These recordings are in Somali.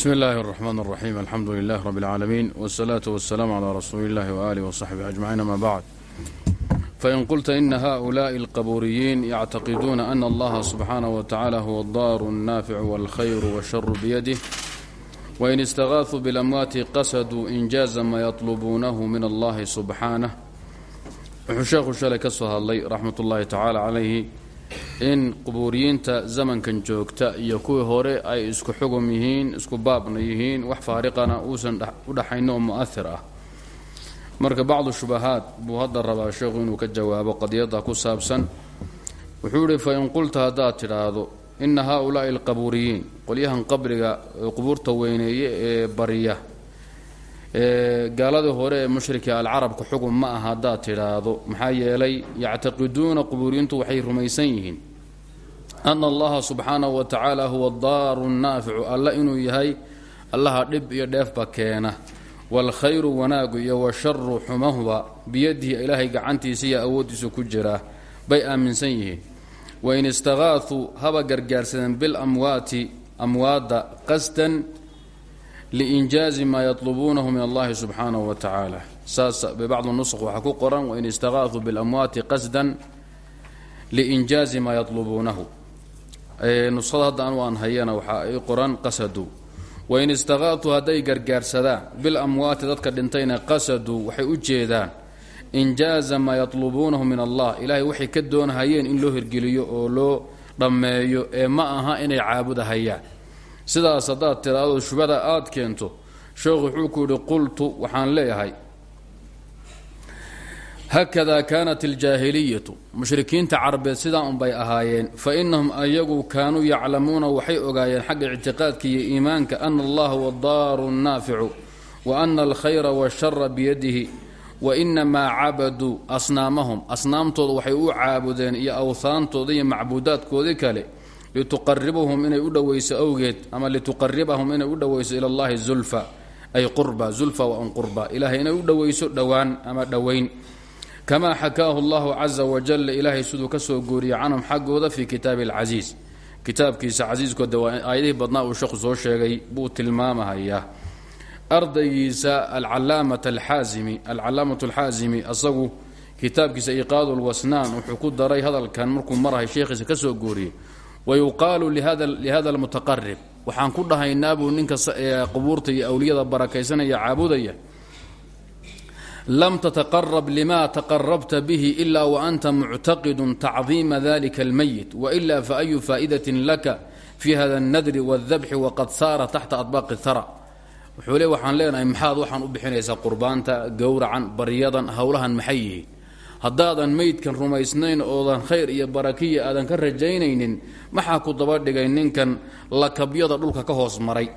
bsmi اllahi الرحman الرaxيm alxamdu lilah rb اlcaalamiin wالsalaaةu waالsalaam عlى rasuuli اllahi وalih وصaxbih aجmaciin ama bacd fain qulta ina haؤulaءi اlqaburiyiin yactaqiduuna ana allaha subxaanaه wataعala huwa اdaaru الnaaficu wاlkhayr wالsharu biyadih wain istagaثuu biاlamwaati qasaduu injaaza ma yطlubuunahu min allahi subxaanah wuxuu sheekhu shalay ka soo hadlay raxmat ullahi tacaala calayhi in qubuuriyiinta zamankan joogta iyo kuwii hore ay isku xugum yihiin isku baabna yihiin wax faariqana uusan u dhaxayn oo mu'ahir ah. Marka bacdu shubahaat buu hadda rabaa sheekhu inuu ka jawaabo qadiyadda ku saabsan. Wuxuu yihi fa in qulta haddaad tidhaahdo ina haaulaai alqabuuriyiin qolyahan qabriga qubuurta weyneeye ee barya gaaladii hore ee mushrika alcarabka xugum ma aha haddaad tidhaahdo. Maxaa yeelay yactaqiduuna qubuuriyiintu waxay rumaysan yihiin. Ana allaha subxaanahu wa tacaala huwa daaru naaficu alla inuu yahay allaha dhib iyo dheefba keena. Waalkhayru wanaagu iyo washaru xumahuba biyadihi ilaahay gacantiisa iyo awooddiisa ku jiraa bay aaminsan yihiin. Wain istaqaatuu haba gargaarsadeen bilamwaati amwaadda qasdan liinjaazi maa yatlubuunahu min allahi subxaanahu wa tacaala saas bibacdi nusq waxaa ku qoran wain istaqaatuu bilamwaati qasdan liinjaazi maa yatlubuunahu nuskhada hadda anu aan hayana waxaa ay qoran qasadu wain istaqaatuu hadday gargaarsadaan bilamwaati dadka dhintayna qasaduu waxay u jeedaan injaaza maa yatlubuunahu min allah ilaahay waxay ka doonahayeen in loo hirgeliyo oo loo dhammeeyo ee ma aha inay caabudahayaan sidaas haddaad tiraado shubada aada keento sheekhu wuxuu ku yidhi qultu waxaan leeyahay. Haakadaa kaanat aljaahiliyatu mushrikiinta carabeed sidaa unbay ahaayeen fa innahum ayagu kaanuu yaclamuuna waxay ogaayeen xagga ictiqaadka iyo iimaanka ana allaha huwa daaru naaficu wa ana alkhayra washara biyadihi wa inamaa cabaduu asnaamahum asnaamtooda waxay u caabudeen iyo awhaantooda iyo macbuudaadkoodii kale lituqaribahum inay u dhowayso awgeed ama lituqaribahum inay u dhowayso ila allahi zulfa ay qurba zulfa wa an qurba ilahay inay u dhowayso dhowaan ama dhowayn kamaa xakaahu allahu caza wajalla ilaahay siduu ka soo gooriyey canhum xaggooda fii kitaabi alcasiis kitaabkiisa casiiskooda waa aayadihii badnaa uu sheekhu soo sheegay buu tilmaamahayaa ardaygiisa alcalaamat alxaazimi alcalaamatu alxaazimi asagu kitaabkiisa iqaadu lwasnaan wuxuu ku daray hadalkan markuu marahay sheekhiisa ka soo gooriyey wayuqaalu lihada almutaqarib waxaan ku dhahaynaa buu ninka qubuurta iyo awliyada barakaysanaya caabudaya lam tataqarab lima taqarabta bihi ila waanta muctaqidun tacdiima dalika almayit waila faayu faa'idatin laka fi hada alnadri waaldabxi waqad saara taxta adbaaqi thara wuxuu le waxaan leenahay maxaad waxaan u bixinaysaa qurbaanta gowracan baryadan howlahan maxay yihiin haddaadan meydkan rumaysnayn oodan khayr iyo barakiya aadan ka rajaynaynin maxaa ku daba dhigay ninkan lakabyada dhulka ka hoos maray?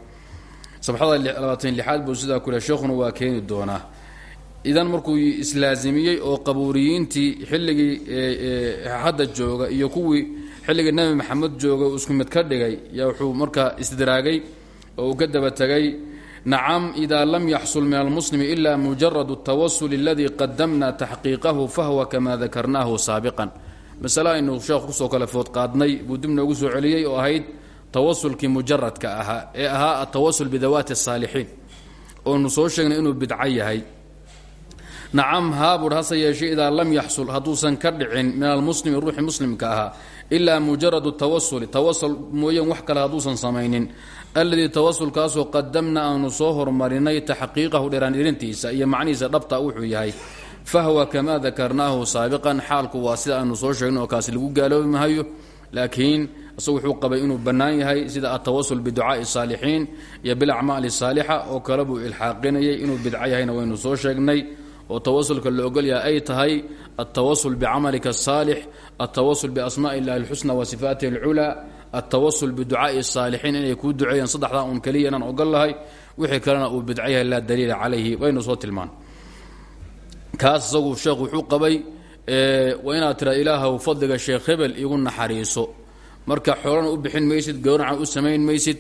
Lixaad buu sidaa ku le sheekhuna waa keeni doonaa. Idan markuu islaasimiyey oo qabuuriyiintii xilligii hadda jooga iyo kuwii xilligii nabi maxamed jooga isku mid ka dhigay yaa wuxuu markaa isdiraagay oo uu ka daba tegay nacam ida lam yaxsul min almuslimi ila mujarad اtawasul اladii qadamna taxqiiqahu fahwa kama dakarnaahu saabiqan masale aynu sheekhu kusoo kale food qaadnay buu dib noogu soo celiyey oo ahayd tawasulkii mujaradka ahaa ee ahaa atawasul bidawaati الsaalixiin oonu soo sheegnay inuu bidco yahay nacam haabur hase yeeshee idaa lam yaxsul hadduusan ka dhicin min almuslimi ruuxi muslimka ahaa ilaa mujarad tawasuli tawasul mooyeen wax kale hadduusan samaynin alladii tawasulkaasoo qadamna aanu soo hormarinay taxqiiqahu dheeraandhirintiisa iyo macnihiisa dhabta wuxuu yahay fahwa kamaa dakarnaahu saabiqan xaalku waa sida aanu soo sheegno oo kaasi lagu gaaloobi mahayo. Laakiin isagu wuxuu qabay inuu bannaan yahay sida atawasul biducaai saalixiin iyo bilacmaali saalixa oo kale buu ilxaaqinayay inuu bidco yahayna waynu soo sheegnay. Oo tawasulka la ogolyahay ay tahay altawasul bicamalika asaalix altawasul biasmaai illahi alxusna wa sifaatihi alculaa altawasul biducaai saalixiin inay kuu duceeyeen saddexdaa un keliya inaan ogol lahay wixii kalena uu bidco yahay laa daliila calayhi waynu soo tilmaan kaas isagu sheekh wuxuu qabay waa inaad tira ilaahow fadliga sheekh hebel marka xoolana u bixin maysid gowracan u samayn maysid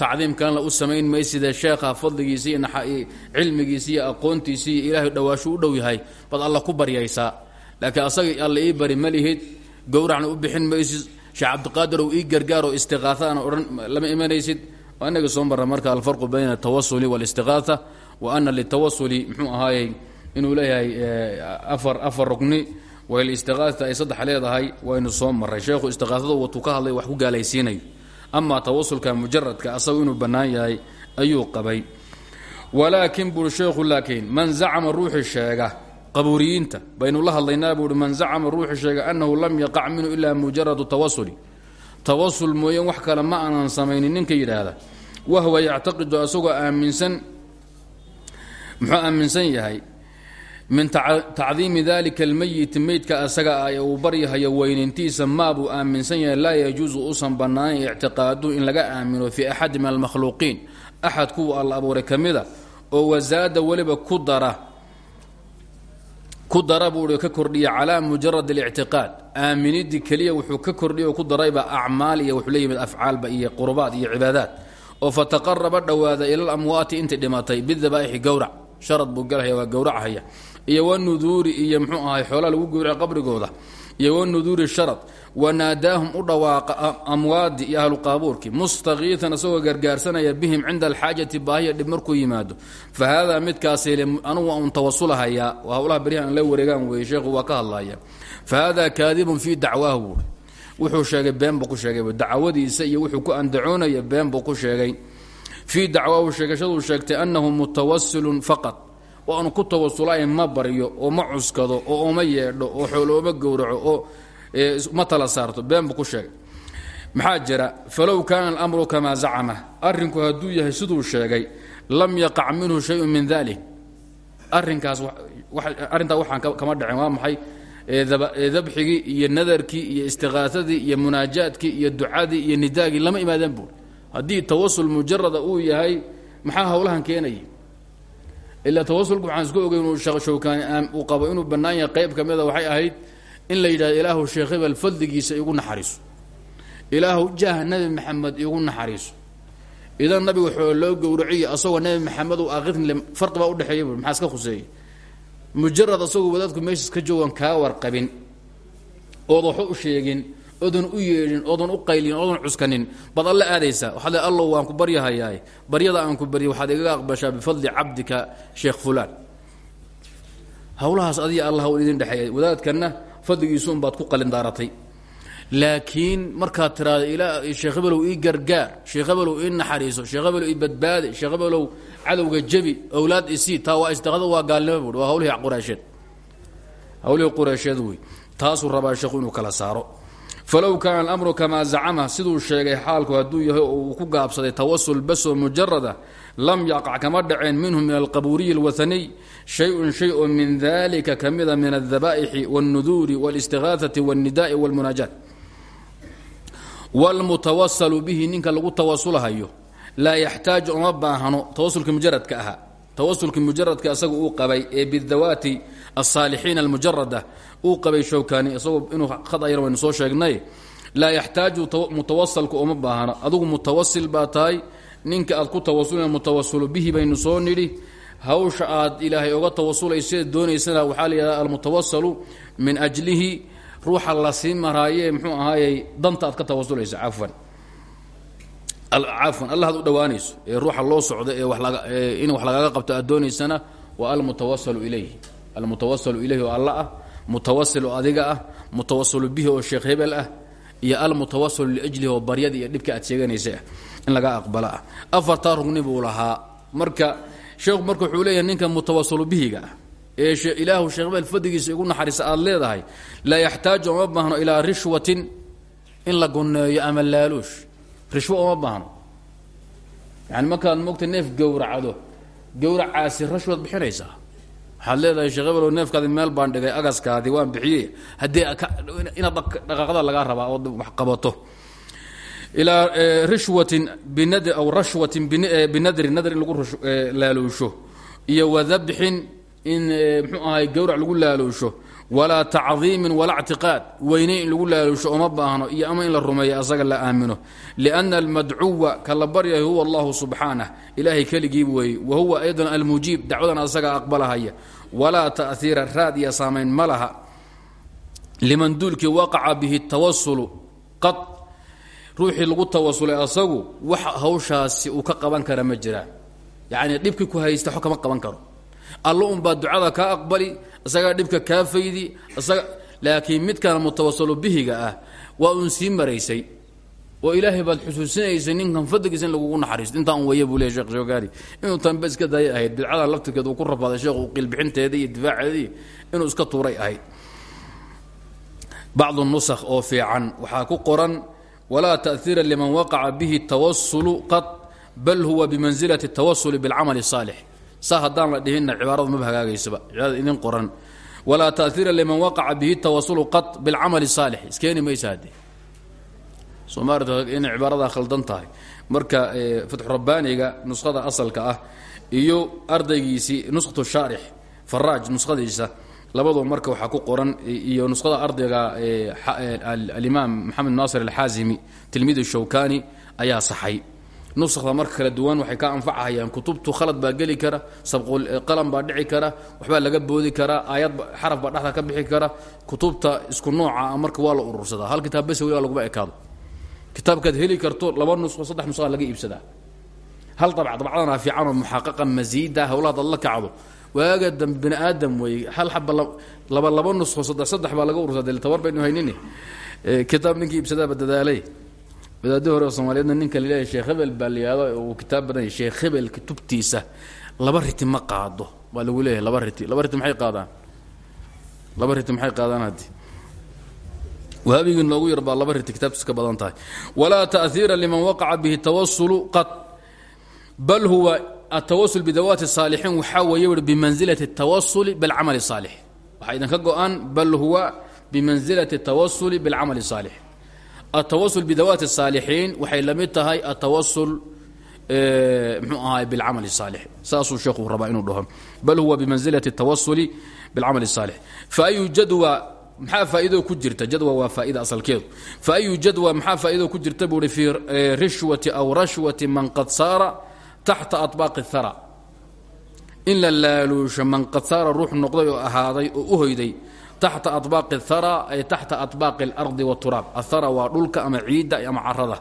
tacdiimkanla u samayn mayside sheekha fadligiisi iyo cilmigiisi iyo aqoontiisi ilaahay dhawaashu u dhow yahay baad alla ku baryaysaa laakiin asaga alla ii bari ma lihid u bixin maysid sheekh cabdiqaadir ou ii gargaaroo istiqaaana odhan lama imanaysid. Inaga soo marra marka alfarqu bayna altawasuli wاlistiqaaa wa ana litawasuli mxuu ahaayey inuu leeyahay afar afar rugni walistiqaata ay saddex leedahay waynu soo maray sheekhu istiqaaada watuu ka hadlay wax ku gaalaysiinayo amaa tawasulka mujaradka asagu inuu bannaan yahay ayuu qabay. Walaakin buui sheekhu laakiin man zacama ruuxii sheega qabuuriyiinta. Baynu la hadlaynaa buuhi man zacama ruuxii sheega annahu lam yaqac minhu ilaa mujaradu tawasuli. Tawasul mooyeen wax kale ma aanan samaynin ninka yidhaahda. Wahwa yactaqidu asagoo aaminsan muxuu aaminsan yahay min tacdiimi dalika almeyiti meydka asaga ah ee uu baryahayo weynintiisa maabuu aaminsan yahay. Laa yajuusu usan bannaanan ictiqaaduhu in laga aamino fii axadi min almakhluuqiin. Axad kuwa alla abuuray ka mida oo wasaada weliba ku dara ku dara buu ka kordhiya calaa mujarad اlictiqaad aaminidii keliya wuxuu ka kordhiya ku darayba acmaal iyo wuxuu la yimid afcaalba iyo qurbaad iyo cibaadaad. Oo fataqaraba dhowaada ila lamwaati intii dhimatay bidabaa'ixi gowrac sharad buu galhaya waa gowrachaya iyo wanuduuri iyo mxuu ahay xoolaa lagu gowraca qabrigooda iyo wanuduuri sharad wanaadaahum u dhawaaqa amwaadi iyo ahlu qaabuurkii mustakiitan isagoo gargaarsanaya bihim cinda alxaajati baahiya dhib markuu yimaado. Fa haadaa midkaasile anugu un tawasulahayaa waa howlaha beryahan la wareegaan weeye sheekhu waa ka hadlaya fa haadaa kaadibun fii dacwaahu wuxuu sheegay been buu ku sheegay dacwadiisa iyo wuxuu ku andacoonaya been buu ku sheegay. Fii dacwaahu sheegashaduu sheegtay annahu mutawasilun faqad oo aanu ku tawasulayn ma baryo oo ma cuskado oo uma yeedho oo xoolooma gowraco oo ma tala saarto. Been buu ku sheegay. Maxaa jira? Falow kaana alamru kamaa zacama. Arrinku hadduu yahay siduu sheegay lam yaqac minhu shayun min dalik arrinkaas arrintaa waxaan kama dhacin. Waa maxay? Dabxigii iyo nadarkii iyo istiqaasadii iyo munaajaadkii iyo ducadii iyo nidaagii lama imaadeen buur haddii tawasul mujarada uu yahay maxaa howlahan keenaya ilaa tawasulku waxaan isku ogay inuu shawkaani uu qabo inuu bannaan yahay. Qayb ka waxay ahayd in la yidhahdo ilaahu sheekh hebel fadligiisa igu naxariiso. Ilaahu jaah nebi maxamed igu naxariiso. Idan nabiga waxoo loo gowraciyo asagoo nebi maxamed u aqirnile farqi baa udhexeeya bu maxaa iska khuseeya mujarad asagoo wadaadku meeshaas ka joogan kaa warqabin. Ood waxba sheegin oodan u yeedhin oodan u qaylin oodan cuskanin. Baad alla aadaysaa waxaad le allow waan ku baryahayaa baryada aan ku barya waxaad igaga aqbashaa bifadli cabdika sheekh fulaan. Hawlahaas adiga allah u idin dhexeeya wadaadkanna fadligiisu unbaad ku qalindaaratay laakiin markaad tiraado ilaa sheekh hebelow ii gargaar sheekh hebelow ii naxariiso sheekh hebelow ii badbaade sheekh hebelow cadowga jebi owlaad isii taa waa istiqada waa gaalnimo waa hawlihii qureysheed hawlihii qureysheed wey taasuu rabaa sheekhu inuu kala saaro falow kaana alamru kamaa zacama siduu sheegay xaalku hadduu yahay oo uu ku gaabsaday tawasul basoo mujarada lam yaqac kama dhaceen minhu min alqabuuriyi اlwathaniy shay-un shay oo min dalika ka mida min aldabaa'ixi wاlnuduuri wاlistiqaaثati wاlnida'i wاlmunaajaat wاlmutawasalu bihi ninka lagu tawasulahayo laa yaxtaaju uma baahano tawasulkii mujaradka ahaa tawasulkii mujaradka isaga uu qabay ee bidawaati aلsaalixiin almujarada uu qabay showkani isagoo inuu khad ayar waynu soo sheegnay laa yaxtaaju mutawasalku uma baahano adugu mutawasil baa tahay ninka aad ku tawasula mutawasilu bihi baynu soo nidhi hawsha aad ilaahay oga tawasulaysa doonaysana waxaa la yidhahda almutawasalu min ajlihi ruuxa la sii maraaye muxuu ahaayey danta aad ka tawasulaysa cafwan cafwan allah u dhowaanayso ee ruuxa loo socdo ee in wax lagaga qabto aad doonaysana waa almutawasalu ilayhi. Oo alla ah mutawasil oo adiga ah bihi oo sheekh hebel ah iyo almutawasilu liajlihi oo baryada iyo dhibka aad sheeganaysa ah in laga aqbalo ah. Rugni buu marka sheekhu marka wuxuu ninka mutawasilu bihiga ah ee ilaahu sheekh hebel fadligiisa igu naxariisa aad leedahay laa yaxtaaju uma baahno ilaa rishwatin in la gunneeyo ama laaluush rishwo uma baahno. Yani markaad mogta neef gowracdo gowracaasi rashwaad bixinaysaa. Waxaad leedahay sheekh hebelo neefkaadi meel baan dhigay agaskaadii waan bixiyey. Haddii inaad dhaqaaqada lagaa rabaa ood wax qabato. Ilaa rishwatin binadr aw rashwatin binadrin nadr in lagu laaluusho iyo wadabxin in mxuu ahay gowrac lagu laaluusho walaa tacdiimin walaa ctiqaad weyneyn in lagu laaluusho oma baahno iyo ama in la rumeeyo asaga la aamino. Lianna almadcuwa ka la baryahay huwa allahu subxaanah. Ilaahay keligii weeye wa huwa aydan almujiib dacwadan asaga aqbalahaya. Walaa ta'iira raad iyo saamayn ma laha. Liman duulkii waqaca bihi tawasulu qad ruuxii lagu tawasulay asagu wax hawshaasi uu ka qaban kara ma jiraan yacni dhibkii ku haysta xo kama qaban isagaa dhibka kaa faydi laakiin midkan mutawasalo bihiga ah waa uun maraysay. Oo ilaahay baad xusuusinaysay ninkan fadligiisa in lagugu naxariisto intaa un waya buu leey shekh shoogaani inuu tanba iska daaya ahayd bidcada laftirkeed uu ku rafaaday sheekhu qiilbixinteeda iyo difaaceedii inuu iska tuuray ahayd. Bacdu nusakh oo fiican waxaa ku qoran walaa ta'hiira liman waqaca bihi tawasulu qad bal huwa bimansilati tawasuli bilcamali saalix saa haddaan la dhihinna cibaaradu maba hagaagaysaba cibaarada idin qoran. Walaa ta'hiira liman waqaca bihi tawasulu qad bilcamali saalix. Iskeeni maysa haddee soomaalia inay khaldan tahay. Marka fatxu rabbaaniga nuskhada asalka ah iyo ardaygiisii nuskhatu shaarix faraaj nuskhadiisa labadoo marka waxaa ku qoran iyo nuskhada ardayga alimaam maxamed naasir alxaazimi tilmiid shawkani ayaa saxay nuskhda marka kala duwan waxay ka anfacahayaan kutubtu khalad baa geli kara sabqalam baa dhici kara waxbaa laga boodi karaa aayad xaraf baa dhexda ka bixi kara kutubta isku nooca marka waa la urursadaa hal kitaab bes weliba laguma ekaado. Kitaabkaad heli karto laba nusqo saddex nusqa laga iibsadaa. Hal dabc dabcdana fiicanoo muxaqaqa masiida hawlaha dad la kacdo. Waaga dambe bini aadam weeye hal xaba laba laba nusqo saddex saddex baa laga urursaa dee tabar baynu haynini kitaab ninkii iibsadaaba dadaalay wadaadii hore oo soomaaliyeedna ninka laleeyahay sheekh hebel baa layihahdo uu kitaab badan yahay sheekh hebel kutubtiisa laba riti ma qaado baa lagu leeyahay laba riti laba riti maxay qaadaan laba riti maxay qaadaan haddi wahaabigii noogu yar baa laba riti kitaabtiis ka badan tahay walaa ta'hiira liman waqaca bihi tawasulu qad bal huwa atawasul bidawaati saalixiin waxaa weeye ui bimansilati اtawasuli bilcamali الsaalix waxaa idinka go-an bal huwa bimansilati الtawasuli biاlcamali الsaalix atawasul bidawaati الsaalixiin waxay la mid tahay atawasul mxuu ahaay bilcamali الsaalix saasuu sheekhu rabaa inuu dhaho bal huwa bimansilati الtawasuli biاlcamali الsaalix faayu jadwa maxaa faa'ido ku jirta jadwa waa faa'ida asalkeedu faayu jadwa maxaa faa'ido ku jirta buu uhi fii rishwati aw rashwati man qad saara taxta aطbaaqi اthara in la laaluusho man qad saara ruux noqday oo ahaaday oo u hoyday taxta aطbaaqi اthara ay taxta aطbaaqi اlardi wاturaab athara waa dhulka ama ciidda ama carada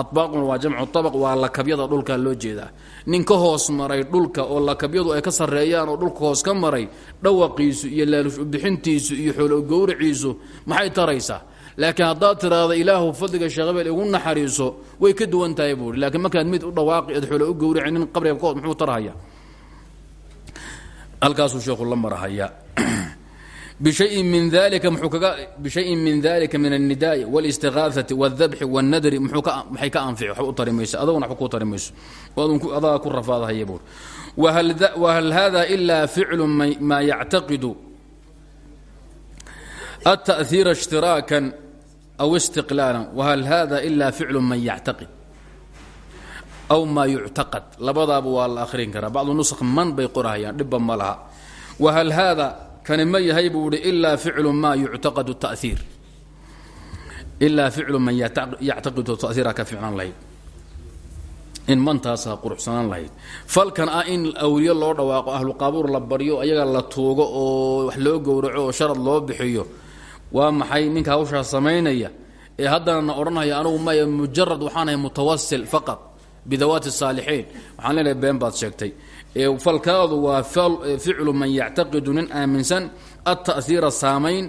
aطbaaquna waa jamcu طabq waa lakabyada dhulka loo jeedaa nin ka hoos maray dhulka oo lakabyadu ay ka sarreeyaan oo dhulka hoos ka maray dhawaqiisu iyo laalush ubixintiisu iyo xoolo gowriciisu maxay taraysaa laakiin haddaad tiraahdo ilaahu fadliga sheekhabeel igu naxariiso way ka duwan tahay buui laakiin markaad mid u dhawaaqi ad xoolo u gowrici nin qabriga kahood muxuu tarhaya halkaasuu sheekhu la marahaya bshayin min dalika mxuu kaga bishayin min dalika min alnidaai wاlاstiغaaثati wاldabxi wاnnadri mxuu ka maxay ka anfici waxba u tari mayso adaguna waxba kuu tari mayso adaga ku rafaadahaya buur whal hada ila ficlu ma yactaqidu التأثيira اshtiraakan aw اstiqlaala whal hada ila ficlu man yactaqid aw ma yuctaqad labadaaba waa la akhrin karaa bacdu nusq man bay qorahayaan dhibba ma laha whal hada kani ma yahay buu ihi ilaa ficlu ma yuctaqadu taiir ilaa ficlu man yactaqidu taiira ka fiicnaan lahayd. In mantaasaa quruxsanaan lahayd. Falkan ah in awliye loo dhawaaqo ahlu qaabuur la baryo ayaga la tuugo oo wax loo gowraco oo sharad loo bixiyo waa maxay ninka hawshaa samaynaya? Ee haddana na odhanaya anugu maya mujarad waxaanahay mutawasil faqad bidawaati saalixiin. Waxaan leenahay been baad sheegtay. Falkaadu waa ficlu man yactaqidu nin aaminsan ata'hiira saamayn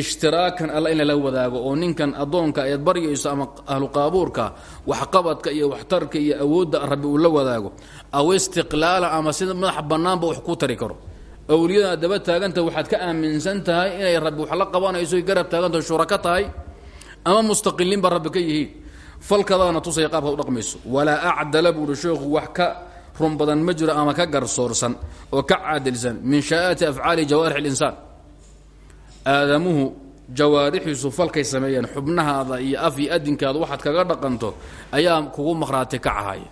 ishtiraakan alla in lala wadaago oo ninkan addoonka eed baryayso ama ahlu qaabuurka waxqabadka iyo waxtarka iyo awoodda rabbi uu la wadaago aw istiqlaala ama sida madax bannaanba wax ku tari karo. Awliyada daba taaganta waxaad ka aaminsan tahay inay rabbi wax la qabanayso garab taagantaho shuraka tahay ama mustaqiliinba rabbi ka yihiin falkadaana tusaya qaabka u dhaqmayso. Walaa acdala buuhi sheekhu wax ka run badan ma jiro ama ka garsoorsan oo ka caadilsan min shaa'aati afcaali jawaarix اlinsaan aadamuhu jawaarixiisu falkay sameeyeen xubnahaada iyo af iyo adinkaada waxaad kaga dhaqanto ayaa kugu maqhraati kacahaya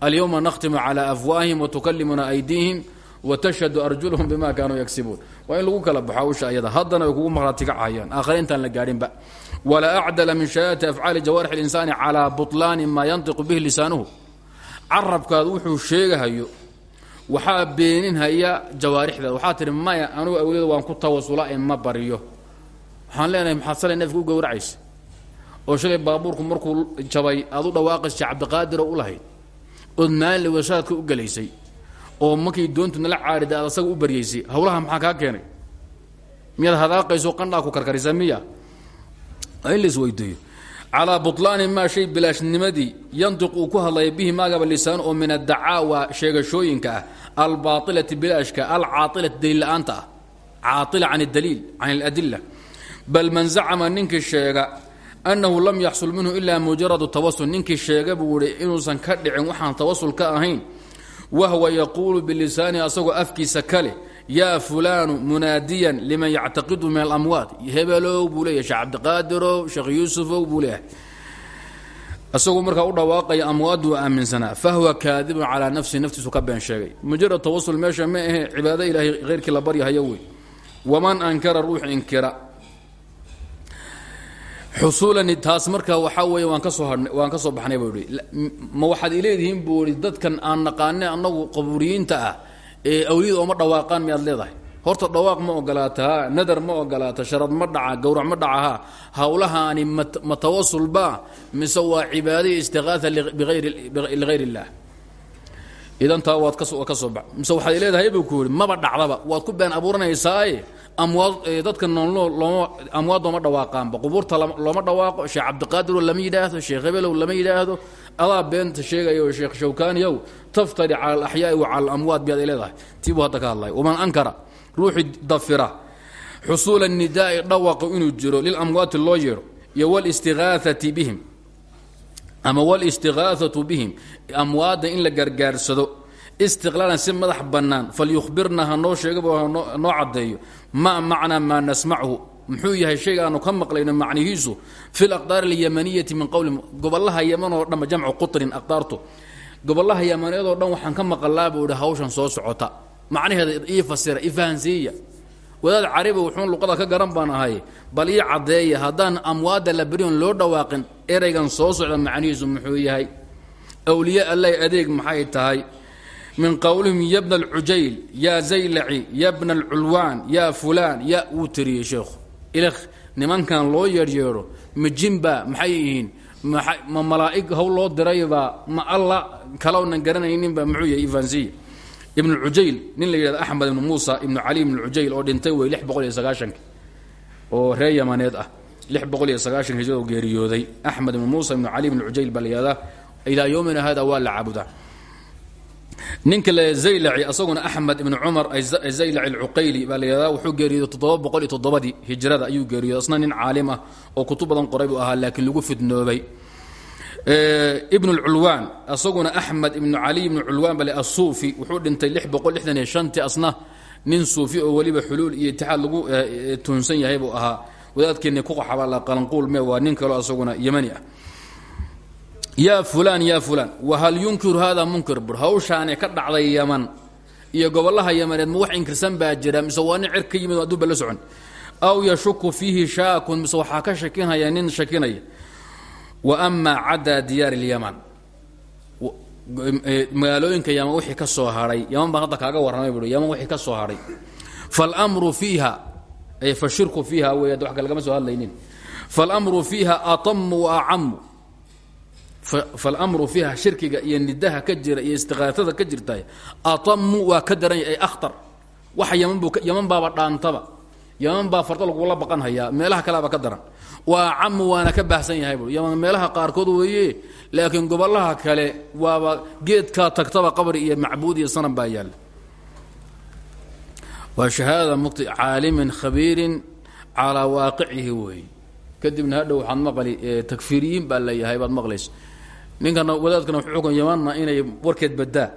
alyowma nakhtimu calaa afwaahihim watukalimuna aydiihim watashhadu arjuluhum bima kaanuu yagsibuun waa in lagu kala baxo hawsha ayada haddana ay kugu maqhraati kacahayaan aakhare intaan la gaadhinba walaa acdala min shaa'aati afcaali jawaarix اlinsaani calaa buطlaani maa yantiqu bihi lisaanuhu carabkaadu wuxuu sheegahayo waxaa beeninhaya jawaarixdeeda waxaa tihi maya anugu awliyada waan ku tawasula ee ma baryo waxaan leenahay maxaad salay neefka oo shalay baabuurku markuu jabay aad u dhawaaqaysa cabdiqaadiro u lahayd ood maalin washaadka u gelaysay oo markay doontu nala caarida asaga u baryaysay hawlaha maxaa kaa keenay miyaad hadaaqayso qandhaa ku karkarisa miya in la isweydiiyo calaa bulaani maa shay bilaashnimadii yantiq uu ku hadlaya bihi maagaba lisaan oo min adacaawa sheegashooyinka ah albaailati bilaashka alcaailati daliil la'aanta ah. Caaila can daliil can اladila bal man zacama ninkii sheega annahu lam yaxsul minhu ila mujaradu tawasul ninkii sheega buu ihi inuusan ka dhicin waxaan tawasul ka ahayn wahwa yaquulu bilisaani asagoo afkiisa kale yaa fulaanu munaadiyan liman yactaqidu min alamwaad. Hebelow buu leeyahy sheekh cabdiqaadirow sheekh yuusufow buu leeyahay. Isagoo markaa u dhawaaqaya amwaaddu waa aaminsanaa fahuwa kaadibun calaa nafsihi naftiisu ka been sheegay. Mujarad tawasul meesha ma ahe cibaado ilaahay heyrkii la baryahayo wey waman ankara ruux inkira. Xusuulani taas marka waxaa weeye waan ka soo hadhnay waan ka soo baxnay buu ihi ma waxaad ileedihiin buu ihi dadkan aan naqaane annagu qabuuriyiinta ah awliyada ooma dhawaaqaan miyaad leedahay. Horta dhawaaq ma ogolaata ha nadar ma ogolaata sharad ma dhaca gowrac ma dhaca ha hawlahaani ma tawasul baa mise waa cibaadai istiqaaa ligayr illah idan taa waad ka soo ba mise waxaad leedahay buu ku yidhi maba dhacdaba waad ku been abuuranaysaaye amwaad dadka noolnool looma amwaad looma dhawaaqaanba. Qubuurta looma dhawaaqo sheekh cabdiqaadiroo lama yidhaahdo sheekh hebelow lama yidhaahdo. Adaa beenta sheegayo sheekh shawkaaniyow taftari cala alaxyaai wa cala alamwaad miyaad leedahay. Tii buu hadda ka hadlaya. Waman ankara ruuxii dafira xusuula nidaa'i dhawaqu inuu jiro lilamwaati loo yeedho iyo walistiaaati bihim ama walistiqaaatu bihim amwaadda in la gargaarsado istiqlaalan si madax bannaan falyuhbirna ha noo sheegaba noo caddeeyo. Ma macnaa maa nasmachu muxuu yahay shayga aanu ka maqlayno macnihiisu? Fi laqdaar alyamaniyati min qowli gobolaha yaman oo dhanba jamcu qutrin aqdaartu. Gobolaha yamaneedoo dhan waxaan ka maqalaa buu ihi hawshan soo socota. Macnaheeda ii fasira i wadaad cariba wuxuun luqada ka garan baan bal ii caddeeya haddaan amwaadda la loo dhawaaqin eraygan soo socda macnihiisu muxuu yahay awliye allahi adeeg maxay tahay? Min qowlihim ya bna alcujayl yaa zaylaci ya bna alculwaan yaa fulaan ya wuu tiriyey sheekhu ilakh nimankan loo yeedhyeedho ma jinba ma malaa'ig hawl loo diraybaa ma alla kalownan garanayninba muxuu yahay ifansiya ibn cujayl nin la yidhahdo axmed ibnu muusa ibnu cali ibn cujayl oo dhintay wey lix boqol oo reer ah. Lix boqol geeriyooday. Axmed ibnu muusa ibnu cali ibn cujayl baa la yihahdaa ilaa yowmina hada waa la caabudaa. Ninka le zaylaci asaguna axmed ibnu cumar zaylaci alcuqayli baa la yihahdaa wuxuu geeriyooday toddoba boqol hijrada ayuu geeriyooday. Asna nin caalim ah oo kutub qoray buu ahaa laakiin lagu fidnoobay. Ibn اculwaan asaguna axmed ibnu cali ibnu culwaan bale asuufi wuxuu dhintay lix boqol lixdan asna nin suufi oo weliba xuluul iyo itixaad lagu tuunsan yahay buu ahaa. Wadaadkeenni kuqaxaba qalanquul me waa nin kaloo asaguna yemani ah yaa fulaan yaa fulaan wahal yunkiru hada munkir? Bur hawshaani ka dhacday yaman iyo gobolaha yamaneed ma wax inkirsan baa jira mise waa nin ka yimid aduuba la socon. Aw yashuku fiihi shaakun mise ka shakinaya nin shakinaya. Wama cadaa diyaar اlyaman magaalooyinka yaman wixii ka soo hahay yaman baan kaaga warramay bu yaman wixii ka soo hadhay falmru fiiha ay fashirku fiiha wey wa kale lagama soo hadlaynin. Falmru fiiha atamu waacamu falmru fiiha shirkiga iyo nidaha ka jira iyo istiqaatada ka jirta atamu waa ka daran ay akhtar. Waxa yaman baaba dhaantaba. Yaman baa farda lagula baqan hayaa meelaha kaleaba ka daran. Waa camu waana ka baahsan yahay bu yaman meelaha qaarkood weeye laakiin gobolaha kale waaba geedkaa tagtaba qabri iyo macbuud iyo sanam baa yaalla waa shahaadada muqti caalimin khabiirin calaa waaqicihi weeye. Kadibna hadhow waxaad maqli takfiiriyiin baa leeyahay baad maqlaysa ninkana wadaadkana xukun yamanna inay warkeed badaa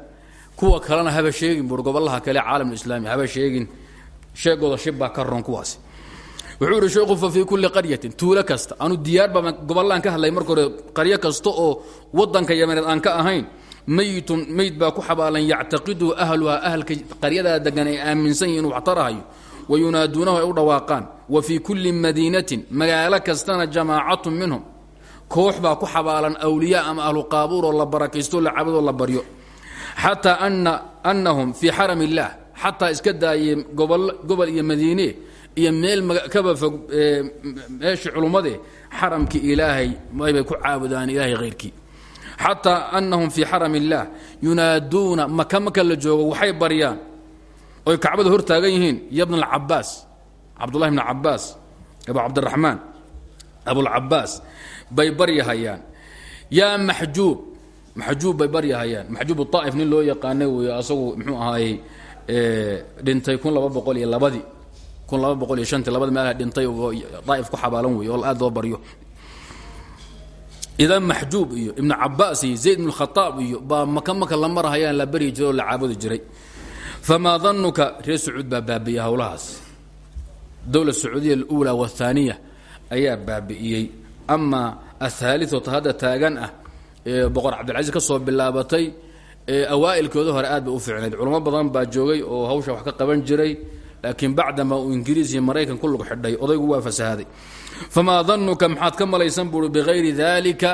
kuwa kalena haba sheegin bur gobolaha kale caalamulislaami haba sheegin sheegooda shib baa ka ron kuwaasi. Wuxuu ihi sheekhu fa kulli qaryatin tuulo kasta. Anu diyaar baa gobollaan ka hadlay marka hore qaryo oo wadanka yamaneed aan ka ahayn meyitun meyd baa ku xabaalan yactaqiduhu ahluhaa ahalka qaryadaa degan ay aaminsan yihiin wax tarahayo wa ay u dhawaaqaan. Wa fii kulli madiinatin magaalo kastana jamaacatun minhum koox baa ku xabaalan awliyaa ama ahlu qaabuur oo la barakaysto la cabadoo la baryo. Xataa annahum fii xaram illaah xataa iska daayee gobol iyo madiine iyo meel kaba fog meeshii culummade xaramkii ilaahay maybay ku caabudaan ilaahay hayrkii xataa anahum fii xaram illaah yunaaduuna la joogo waxay baryaan. Oy kacbada hor taagan yihiin ya bna alcabaas cabdullahi bna cabaas abu cabdiraxmaan abulcabaas bay baryahayaan. Yaa maxjuub maxjuub bay baryahayaan. Maxjuub aa'if nin loo yaqaanay wey asagu mxuu ahaayey dhintay kun laba dhintay oo daa'if ku xabaalan wey oo aad loo baryo. Idan maxjuub iyo ibnu cabaas iyo zayd ibn khaaab iyo baa maka maka la marahayaan la baryi jiray oo la caabudi jiray. Famaa danuka reer sacuud baa baabi'iyey howlahaas dowla sacuudiya waathaaniya ayaa baabi'iyey ama ahaaliota hadda taagan ah ee boqor cabdilcasiis ka soo bilaabatay awaa'ilkooda hore aad bay u fiicnayd. Culamo badan baa joogay oo hawsha wax ka qaban jiray laakiin bacdama uu ingiriis iyo maraykan ku lug xidhay odaygu waa fasahaaday. Famaa danuka maxaad ka malaysan buui bikayri dalika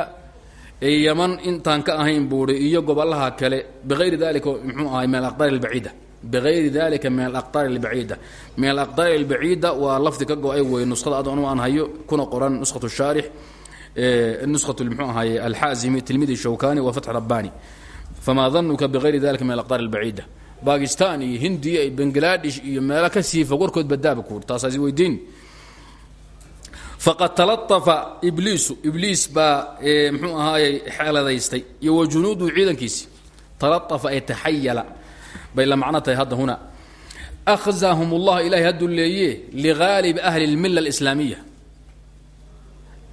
yaman intaan ka ahayn buui iyo gobolaha kale biayri dalika mxuu ahay min alaqdaar albaciida bغayri dalika min alaqطaar اlbaciida min alaqطaar اlbaciida waa lafdi ka go-ay wey nuskhada ad anu aan hayo kuna qoran nushaة الshaarix nushaة mxuu ahaye alxaazimi tilmidi shawkani wa fatx rabbani famaa danuka bغayri dalika min alaqطaar اlbaciida bakistan iyo hindiya iyo bangladesh iyo meelo ka siifa warkood badaaba ku taasaas weydiin faqad talaطafa ibliisu ibliis baa mxuu ahaayey xeeladaystay iyo wa junuudu ciidankiisi talaطafa ee taxayala bay la macno tahay hadda huna. Akhzahum ullah ilahay hadduu leeye ligaalibi ahli اlmila اlislaamiya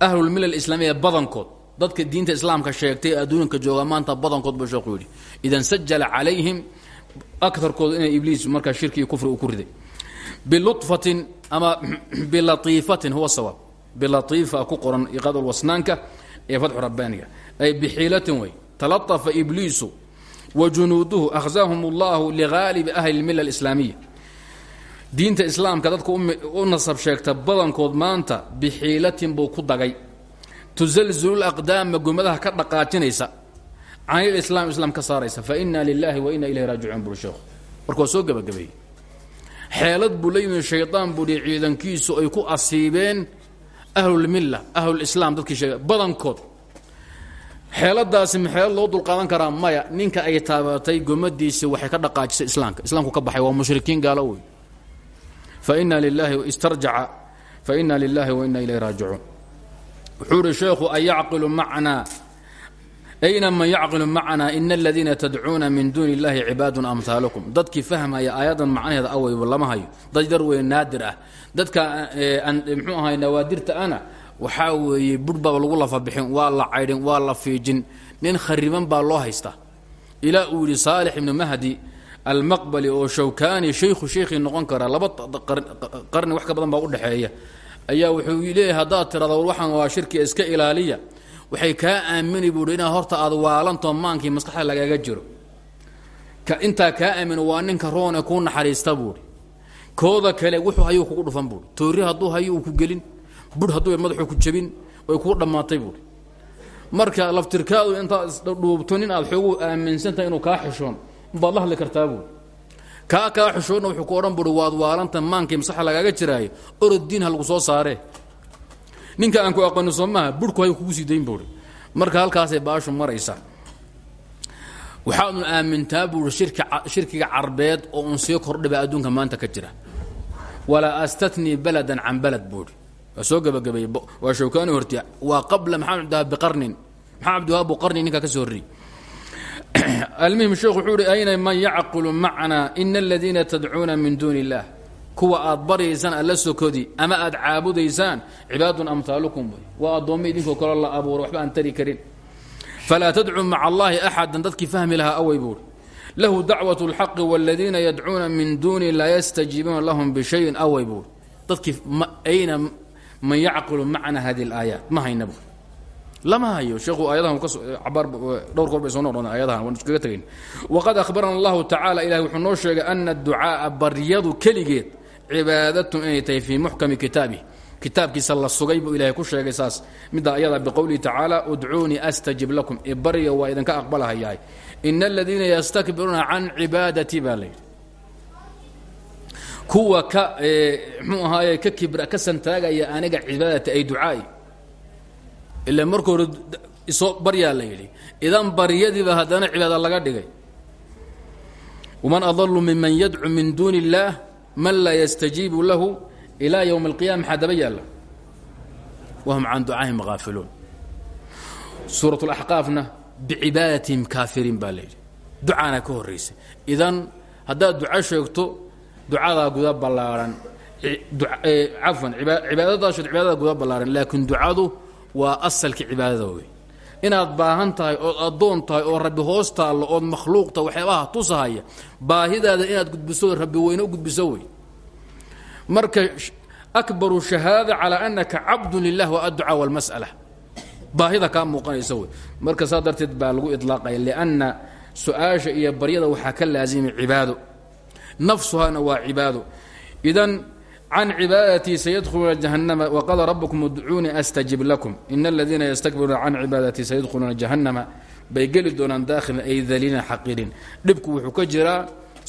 ahlulmila alislaamiya badankood. Dadka diinta islaamka sheegtay ee adduunka jooga maanta badankood buu sheekhu yidhi idan sajala calayhim akarkooda inay ibliis markaa shirki iyo kufri uu ku riday. Bilufatin ama bilaiifatin huwa sawaab. Bilaiifa ku qoran iqaadul wasnaanka ee fatxu rabbaaniga. Ay bixiilatin wey talaafa ibliisu wajunuuduhu akhzahum اllahu ligaalibi ahli اlmila اlislaamiya diinta islaamka dadka u nasab sheegta badankood maanta bixiilatin buu ku dagay tusalzilu laqdaama gomadaha ka dhaqaajinaysa can ilislaam islaam ka saaraysa faina lilahi wa ina ilayhi raajicuun buri sheekhu marka waa soo gebagabeeyey xeelad buu la yimid shaydaan buuhi ciidankiisu ay ku asiibeen ahlulmilla ahlulislaam dadkii sheega badankood xeeladaasi ma xeelad loo dulqaadan karaa maya. Ninka ay taabatay gomadiisi waxay ka dhaqaajisay islaamka. Islaamku ka baxay waa mushrikiin gaalo wey faina lilahi istarjaca. Faina lilahi wa ina ilayhi raajicuun. Wuxuu sheekhu an yacqilu macnaa? Ayna man yacqilu macnaa? Ina aladiina tadcuuna min duuni illahi cibaadun amhaalukum dadkii fahmaya aayaddan macnaheeda aweyba lama hayo. Dad yar wey naadir ah. Dadka mxuu ahay ana waxaa weeye budh baa lagu lafabixin waa la caydhin waa la fiijin. Nin khariban baa loo haystaa ilaa uu yidhi saalix ibnu mahdi almaqbali oo shawkaani shaykhu shaykhii noqon karaa laba qarni wax ka badan baa udhexeeya ayaa wuxuu leeyahay haddaad tirada war waxaan waa shirkiga iska ilaaliya. Waxay kaa aamini buuhi inaad horta aad waalanto maankii maskaxda lagaaga jiro. Ka intaa kaa aamino waa ninka roone kuu naxariista buuhi kooda kale wuxuu hayuu kugu dhufan buuhi toori hadduu hayo ku gelin budh hadduu madaxuu ku jabin way kuu dhammaatay buuhi marka laftirkaadu intaad isdhuubto nin aad xoogu aaminsantahay inuu kaa xishoon baad la hadli kartaa buui kaa wuxuu ku odhan buui waad waalanta maankii maskaxa lagaaga jiraayo orod diin ha lagu soo saaree ninka aan ku aqooni soo maaha budhku hay kugu sii dayn buui marka baashu maraysa. Waxaadnu aamintaa buui shirkiga carbeed oo un sii kordhiba adduunka maanta ka jira. Walaa astatnii baladan can balad buui waa soo gebagabeeyey waa shawkaani horti waa qabla maxamed abdiwahaab biqarnin maxamed abdiwahaab buu qarni ninkaa ka soo horriyey. Almuhim sheekhu wuxuu uhi ayna man yacqulu macnaa ina aladiina tadcuuna min duuni illah kuwa aad baryaysaan alla sokodi ama aad caabudaysaan cibaadun amhaalukum wey waa addoomma idinkoo kaloo la abuuro waxba aan tari karin. Falaa tadcuu maca allahi axadan dadkii fahmi lahaa awey buuri lahu dacwat اlxaqi wاladiina yadcuuna min duuni laa yastajiibuuna lahum bishayin awey buuri dadkii ayna man yacqilu macna hadi اlaayaat ma hayna buuri lama hayo sheekhu aayadahan cabaar dhowr goor bay soo noqdeen aayadahan waan iskaga tegayn waqad akhbarana allahu tacala ilahi wuxuu noo sheegay ana baryadu keligeed cibaadatun inay tahay fii muxkami kitaabih kitaabkiisa la sugay ku sheegay saas. Midda ayada biqowlihi tacaala udcuunii astajib lakum. Ibarya waa idinka aqbalahayahay. Ina aladiina yastakbiruuna can cibaadatii baa layidhi kuwa ka mxuu ahaaye ka kibra ka santaagaya aniga cibaadata ay ducaai ila marka hore isoo baryaa la yidhi idan baryadiiba haddana cibaada laga dhigay waman adalu miman yadcu min duuni اllaah man laa yastajiibu lahu ilaa ywmi اlqiyama maxaa daba yaalla wahum can ducaahim haafiluun suuraة اlaxqaafna bicibaadatihim kaafiriin baa la yidhi ducaana ka horraysay idan haddaad duco sheegto ducadaa guda ballaaran cafwan cibaadadaashood cibaadada guda ballaaran laakiin ducadu waa asalka cibaadada wey inaad baahan tahay ood addoon tahay oo rabbi hoos taallo ood makhluuqta waxyaabaha tusahaya baahidaada inaad gudbiso rabbi weyne u gudbiso wey. Marka akbaru shahaada calaa anaka cabdun lilah wa walmas'ala baahida kaa muuqanaysa wey. Marka saa darteed baa lagu idlaaqaya lianna su'aasha iyo baryada waxaa ka laazimay cibaado nafsuhana waa cibaado idan can cibaadatii sayadkhuluuna jahannama waqala rabbukum udcuunii astajib lakum ina aladiina yastakbiruuna can cibaadatii sayadkhuluuna jahannama bay geli doonaan daakhilin ay daliina xaqirin dhibku wuxuu ka jiraa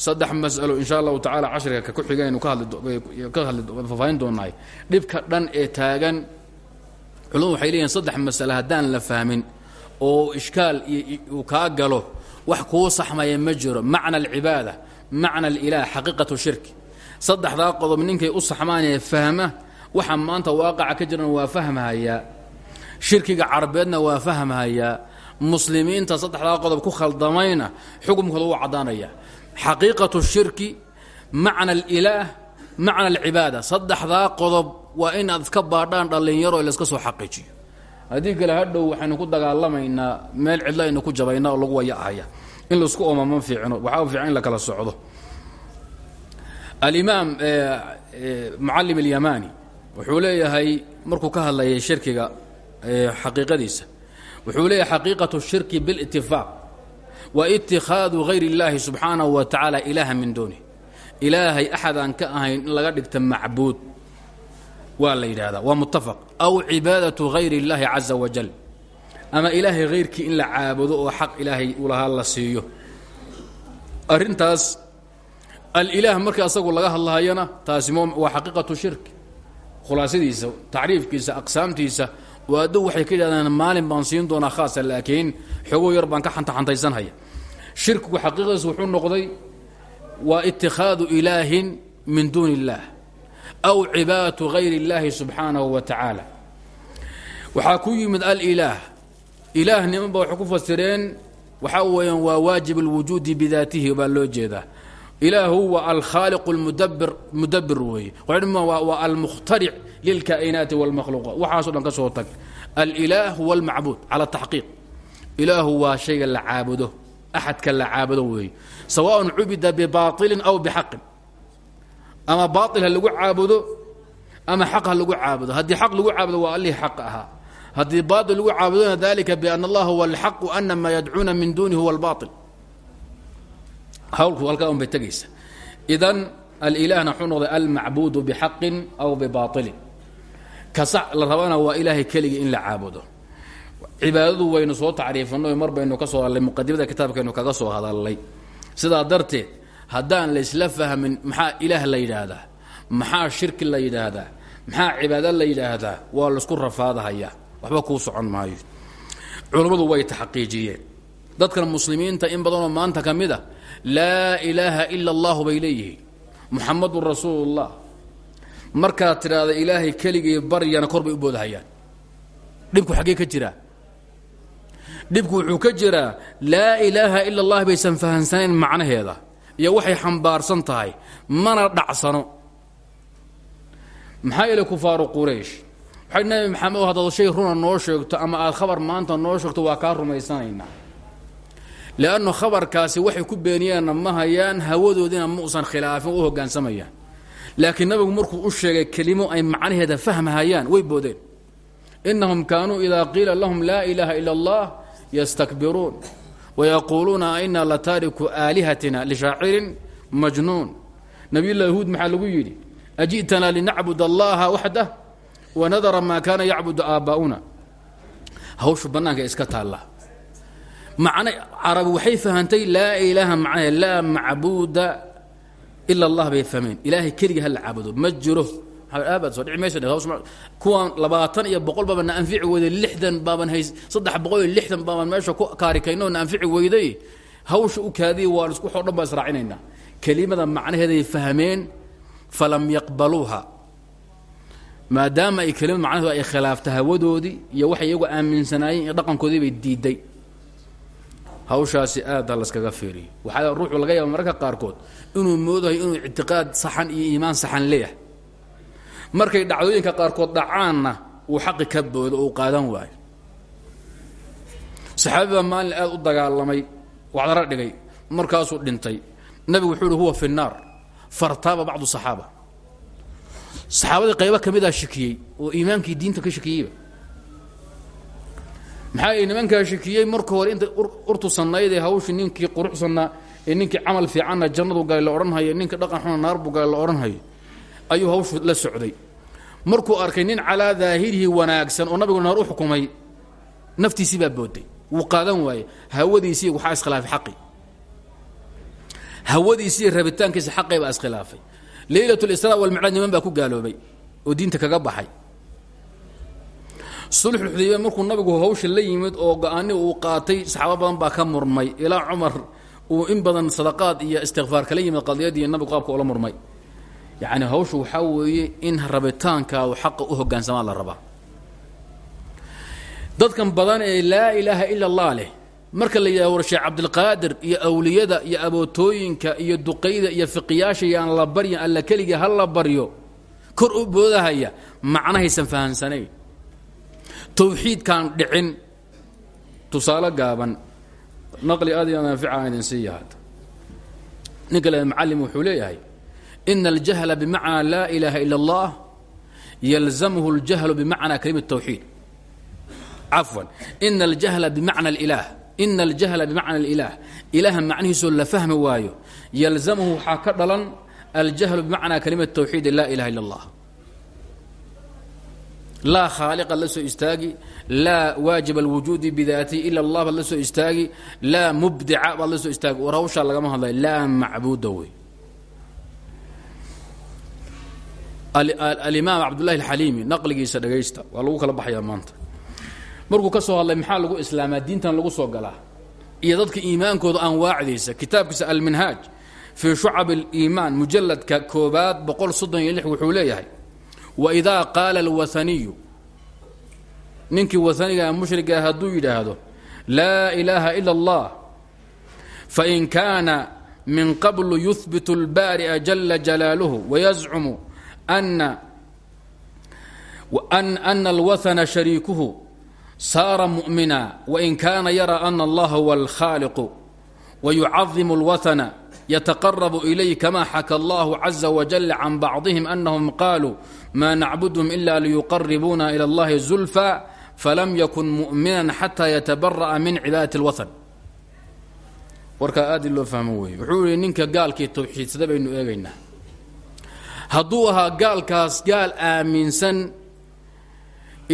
saddex masalo insha allahu tacala cashrika ka ku xigaynu ka hadlifafaahin doonaay dhibka dhan ee taagan culamadu waxay leeyihiin saddex masale haddaan la fahmin oo ishkaal uu kaa galo wax kuu saxmaya ma jiro macna alcibaada macna alilah xaqiiqatu shirki. Saddexdaa qodob ninkay u saxmaanee fahma waxa maanta waaqaca ka jiran waa fahmhayaa shirkiga carabeedna waa fahmhayaa muslimiinta saddexdaa qodob ku khaldamayna xukumkooda wuu caddaanaya. Xaqiiqatu shirki macna alilaah macna alcibaada. Saddexdaa qodob waa inaad iska baadhaan dhallinyaro ee layska soo xaqiijiyo. Haddii kale hadhow waxaynu ku dagaalamaynaa meel cidlo aynu ku jabayna oo lagu wayahaya in la isku ooma ma fiicno waxaa fiican in la kala socdo. Alimaam eh, eh, mucallim alyamani wuxuu leeyahay markuu ka hadlayay shirkiga eh, xaqiiqadiisa wuxuu leeyahay xaqiiqatu shirki bilitifaaq wa itikhaadu hayr اllaahi subxaanahu wa tacaala ilaaha min duunih ilaahay axad ka ahayn laga dhigta macbuud waa la yidhahdaa waa muttafaq. Aw cibaadatu hayr اllahi caza wajal ama ilaahay hayrkii in la caabudo oo xaq ilaahay ulahaa la siiyo. Arrintaas alilaah marka asagu laga hadlahayana taasi waa xaqiiqatu shirki khulaasadiisa tacriifkiisa aqsaamtiisa waado waxay ka yidhahdaan maalin baan siin doonaa khaasa laakiin xogoo yar baan ka xantaxantaysanhaya shirkigu xaqiiqadiisa wuxuu noqday waa itikhaadu ilaahin min duuni illaah aw cibaadatu gayri اllaahi subxaanahu wa tacaala. Waxaa ku yimid alilaah ilaah nimanba waxay ku fasireen waxaa weeyaan waa waajib اlwujuudi bidaatihi baa loo jeedaa ilaahu waa alkhaaliq اlmudabir mudabir weeye waa almukhtaric lilkaa'inaati wاlmakhluuqaat waxaaso dhan ka soo tag alilaah huwa almacbuud cala taxqiiq ilaahu waa shayga la caabudo axadka la caabudo weeye sawaaءn cubida bibaaطilin aw bixaqin ama baaطil ha lagu caabudo ama xaq ha lagu caabudo haddii xaq lagu caabudo waa allihii xaq ahaa haddii baail lagu caabudona dalika bian allah huwa alxaq ana maa yadcuuna min duuni huwa albaail hawlku halkaa un bay idan alilahna wuxuu noqday almacbuudu aw bibaailin kasa la rabana waa ilaahay keligii in la caabudo. Cibaadadu waynu soo tacriifanay mar baynu ka soo hadlay muqadimada kitaabkaynu kaga soo hadallay sidaa darteed haddaan laysla fahmin maxaa ilaah la yidhaahdaa? Maxaa shirki la yidhaahdaa? Maxaa cibaado la yidhaahdaa? Waa la isku rafaadahayaa waxba kuu socon maayo. Culummadu way taxqiijiyeen. Dadkan muslimiinta in badanoo maanta ka mid a laa ilaaha ila allahu bay leeyihiin. Muxamadun rasuulullah. Markaad tidhaahda ilaahay keligii baryana kor bay u boodahayaan. Dhibku xaggee ka jiraa dhibku wuxuu ka jiraa laa ilaaha ila allah baysan fahamsanayn macnaheeda. Iyo waxay xambaarsan tahay mana dhacsano. Maxaa yeele kufaaru quraysh waxay nabi maxamed oo haddaad shay runa noo sheegto ama aad khabar maanta noo sheegto waa kaa rumaysanaynaa. Leannu khabarkaasi waxay ku beeniyeenna ma hayaan hawadoodiina muusan khilaafin u hoggaansamayaan laakiin nabigu markuu u sheegay kelimo ay macnaheeda fahmahayaan way boodeen. Innahum kaanuu idaa qiila lahum laa ilaaha ila allah yastakbiruun. Wayaquuluuna aina la taariku aalihatina lishaacirin majnuun. Nabiyullahi huud maxaa lagu yidhi? Aji'tanaa linacbud allaha waxdah wanadara maa kaana yacbudu aabbaa'una hawshu bannaanka iska taalla. Macna carabi waxay fahantay laa ilaaha macnahe laa macbuuda ila allah bay fahmeen. Ilaahay keliga hala caabudo ma jiro. Aabad soo dhici maysa kuwan labaatan iyo boqol baaban na anfici weyday lixdan baaban hays saddex boqol lixdan baaban meesha ku kaarikayno na anfici weyday. Hawsha u kaadiya waan isku xoo dhan baan kelimada macnaheeday fahmeen falam yaqbaluuha maadaama ay kelimada macnaheedu ay khilaafta hawadoodii iyo waxay iyagu aaminsanaayeen iyo dhaqankoodii bay diiday hawshaasi aada laskaga fiiriyo. Waxaa ruuxu laga yaaba mararka qaarkood inuu moodayo inuu ictiqaad saxan iyo iimaan saxan leeyahay. Markay dhacdooyinka qaarkood dhacaanna uu xaqi ka boodo uu qaadan waayo. Saxaabi maalin aad u dagaalamay waxdara dhigay markaasuu dhintay. Nabigu wuxuu uhi huwa fi fartaaba bacdu saxaaba saxaabadii qaybo ka midaa oo iimaankii diinta ka shikiyeyba. Maxaa y nimankaa shikiyey marka hore inta urtu sannayd ee hawshii ninkii quruxsannaa ee ninkii camal fiicanna jannadu galay la odhanhayo ninkii dhaqan xuna naarbu galay la odhanhayo ayuu hawshu la socday. Markuu arkay nin calaa daahirihi wanaagsan oo nabigu naar u xukumay naftiisii baa booday wuu qaadan waaye hawadiisii waxaa iskhilaafay xaqi. Hawadiisii rabitaankiisa xaqii baa iskhilaafay leylat lisraa walmicraaj niman baa ku gaaloobay oo diinta kaga baxay. Sulxulxudaybiya markuu nabigu hawsha la yimid oo go'aani uu qaatay saxaabo badan baa ka murmay. Ilaa cumar uu in badan sadaqaad iyo istikfaar kala yimid qadiyadii nabigu qaabka ula murmay. Yacni hawshu waxaa weeye in rabitaankaadu xaqa u hogaansamaa la rabaa. Dadkan badan ee laa ilaaha ila allah leh marka la yidhaha war sheekh cabdilqaadir iyo awliyada iyo abootooyinka iyo duqayda iyo fiqiyaasha iyo aan la baryin alla keligii ha la baryo kor u boodahaya macnahaysan fahamsanayn tawxiidkaan dhicin. Tusaale gaaban. Naqli aad iyo naafica idin siiya hadda ninka le wuxuu leeyahay ina aljahla bimacnaa laa ilaaha ila allah yalzamhu اljahlu bimacnaa kalimat tawxiid. Cafwan. Ina aljahla bimacna اlilah ina aljahla bimacna alilaah ilaaha macnihiisoo la fahmi waayo yalzamhu waxaa ka dhalan aljahlu bimacnaa kalimat tawxiid laa ilaha illa allah laa khaaliqa la soo istaagi laa waajib alwujuudi bidaatihi ila allah baad la soo istaagi laa mubdica baad la soo istaagi war hawshaa lagama hadlay laa macbuuda wey alimaam cabdullahi alxaliimi naqligiisa dhagaysta waa lagu kala baxayaa maanta markuu ka soo hadlay maxaa lagu islaamaa? Diintan lagu soo galaa. Iyo dadka iimaankooda anwaacdiisa kitaabkiisa alminhaaj fii shucab aliimaan mujalladka koobaad boqol soddon iyo lix wuxuu leeyahay wa idaa qaala alwaaniyu ninkii waaniga mushriga hadduu yidhaahdo laa ilaaha ila allah fain kaana min qablu yuhbitu اlbaari'a jala jalaaluhu wayazcumu na an ana alwahana shariikuhu saara mu'mina wain kaana yara ana allaha huwa alkhaaliqu wayucadimu اlwathana ytaqarabu ilayh kama xaka allahu caza wajal can bacdihim anahum qaaluu ma nacbudhum ila liyuqaribuuna ila اllahi zulfa falam yakun mu'minan xataa yatabara'a min cibaadati اlwathan warkaa aad loo fahmo weeye wuxuu yihi ninka gaalkii tawxiidsada baynu eegaynaa hadduu ahaa gaalkaas gaal aaminsan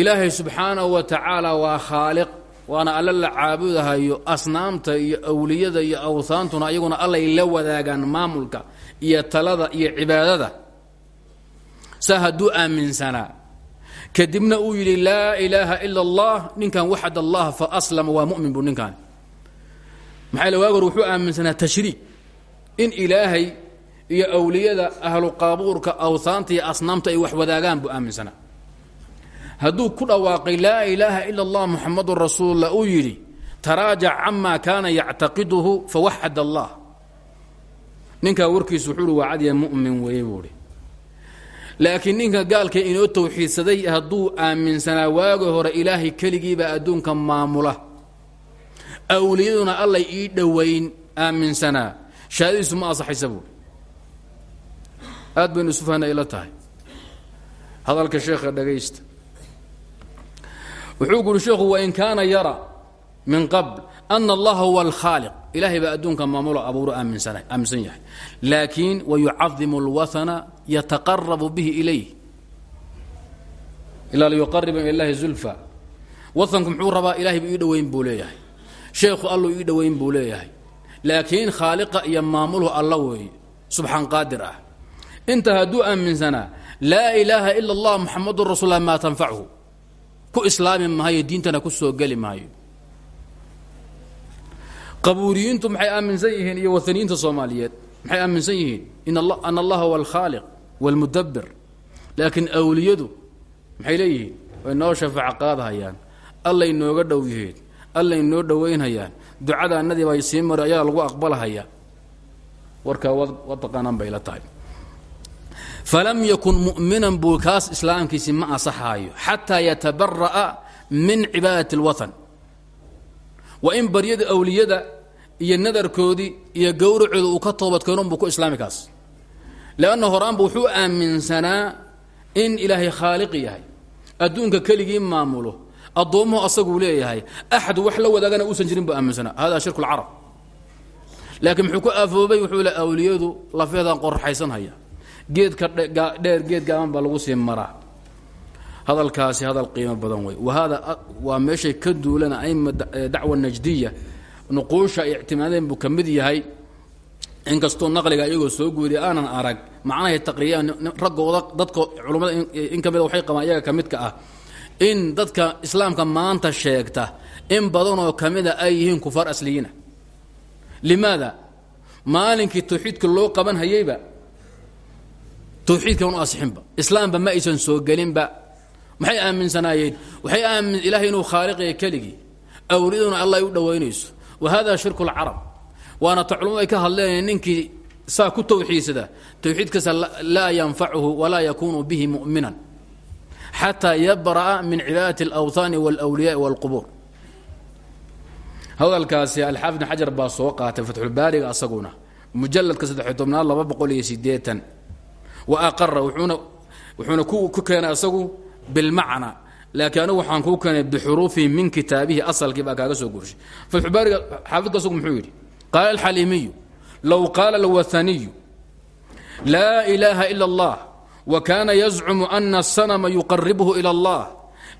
ilaahay subxaanahu wa tacaala waa khaaliq waana alla la caabudahayo asnaamta iyo awliyada iyo awhaantuna ayaguna allay la wadaagaan maamulka iyo talada iyo cibaadada. Saa hadduu aaminsanaa kadibna uu yidhi laa ilaaha ila allah ninkan waxad allah fa aslama waa mumin buu ninkaan maxaa l waagor wuxuu aaminsanaa tashriik in ilaahay iyo awliyada ahlu qaabuurka awhaanta iyo asnaamta ay wax wadaagaan buu aaminsanaa hadduu ku dhawaaqay laa ilaaha ila اllah muxamadu rasuullah uu yidhi taraajac cama kaana yactaqiduhu fawaxad allah. Ninkaa warkiisu wuxuu uhi waa cadya mu'min weeye buuhi laakiin ninka gaalka inoo tawxiidsaday hadduu aaminsanaa waagi hore ilaahay keligiibaa adduunka maamula. Awliyaduna allay ii dhowayn aaminsanaa shahaadadiisu ma asaxaysa buui aad baynu isu ila tahay. Hadalka sheekha dhagaysta wuxuu ku uhi sheekhu wain kaana yara min qabl ana allaha huwa alkhaaliq ilahay baa adduunka maamulo abuuro aaminsan yahay. Laakiin wayucadimu اlwathana yataqarabu bihi ilayh. Ilaa liyuqariba ila llahi zulfa. Wahanku muxuu rabaa ilahay buu ii dhoweyn buu leeyahay. Sheekhu alluu ii dhoweyn buu leeyahay. Laakiin khaaliqa iyo maamuluhu alla weeye subxaan ah. Inta hadduu aaminsanaa laa ilaaha ila allah muxamadun rasuul lah maa tanfachu ku islaami maayo diintana ku soo geli maayo. Qabuuriyiintu maxay aaminsan yihiin iyo waaniyiinta soomaaliyeed? Maxay aaminsan yihiin? Ana allaha huwa alkhaaliq wاlmudabir laakiin awliyadu maxay leeyihiin? Way noo shafaaco qaadahayaan. Allay nooga dhow yihiin. Allay noo dhowaynhayaan ducada annadii bay sii mari ayaa lagu aqbalahaya warkaa waad taqaanaan bay la tahay falam yakun mu'minan buu kaas islaamkiisi ma asaxaayo xataa yatabara'a min cibaadati اlwathan waa in baryada awliyada iyo nadarkoodii iyo gowracooda uu ka toobadkeenon buu ku islaami kaas leanna horaanba wuxuu aaminsanaa in ilaahay khaaliqi yahay adduunka keligii maamulo addoommuhu asaguu leeyahay axad wax la wadaagana uusan jirin buu aaminsanaa hada shirku lcarab laakiin muxuu ku aafoobay wuxuu le awliyadu lafeedaan qorraxaysan haya geedka dheer geed gaaban baa lagu sii maraa. Hadalkaasi hadal qiimo badan wey. Wahaada waa meeshay ka duulana aima dacwa najdiya. Nuquusha ay ictimaadeen buu ka mid yahay. Inkastoo naqliga iyagoo soo guuriya aanan arag macnahay taqriyaan raggooda dadka culummada in ka mida waxay qabaan iyaga ah. In dadka islaamka maanta sheegta in badanoo ka mida ay yihiin kufaar asliyiina. Limaada? Maalinkii tawxiidka loo qaban hayeyba tawxiidkan u asixinba. Islaamba ma aysan soo gelinba. Maxay aaminsanaayeen? Waxay aamin ilahay inuu khaaliqaya keligii awliyaduna allah ay u dhowaynayso wa hada shirku lcarab waana ta culumadu ay ka hadleen ninkii saa ku tawxiidsada tawxiidkaasa laa yanfacuhu walaa yakunu bihi mu'minan. Xataa yabra'a min cibaadati alawhaani wاlwliyaai wاlqubuur hadalkaasi alxaafid ibn xajar baa soo qaatay fatxulbaariga asaguna mujaladka sideetan waaqara wuxuuna ku keenay asagu bilmacna laakiin anugu waxaan kuu keenay bixuruufihi min kitaabihi asalkii baa kaaga soo gurshay fatxubaariga xaafidka asagu muxuu yidhi qaala alxaliimiyu low qaala alwathaniyu laa ilaaha ila allah wa kaana yazcumu ana asanama yuqaribhu ila allah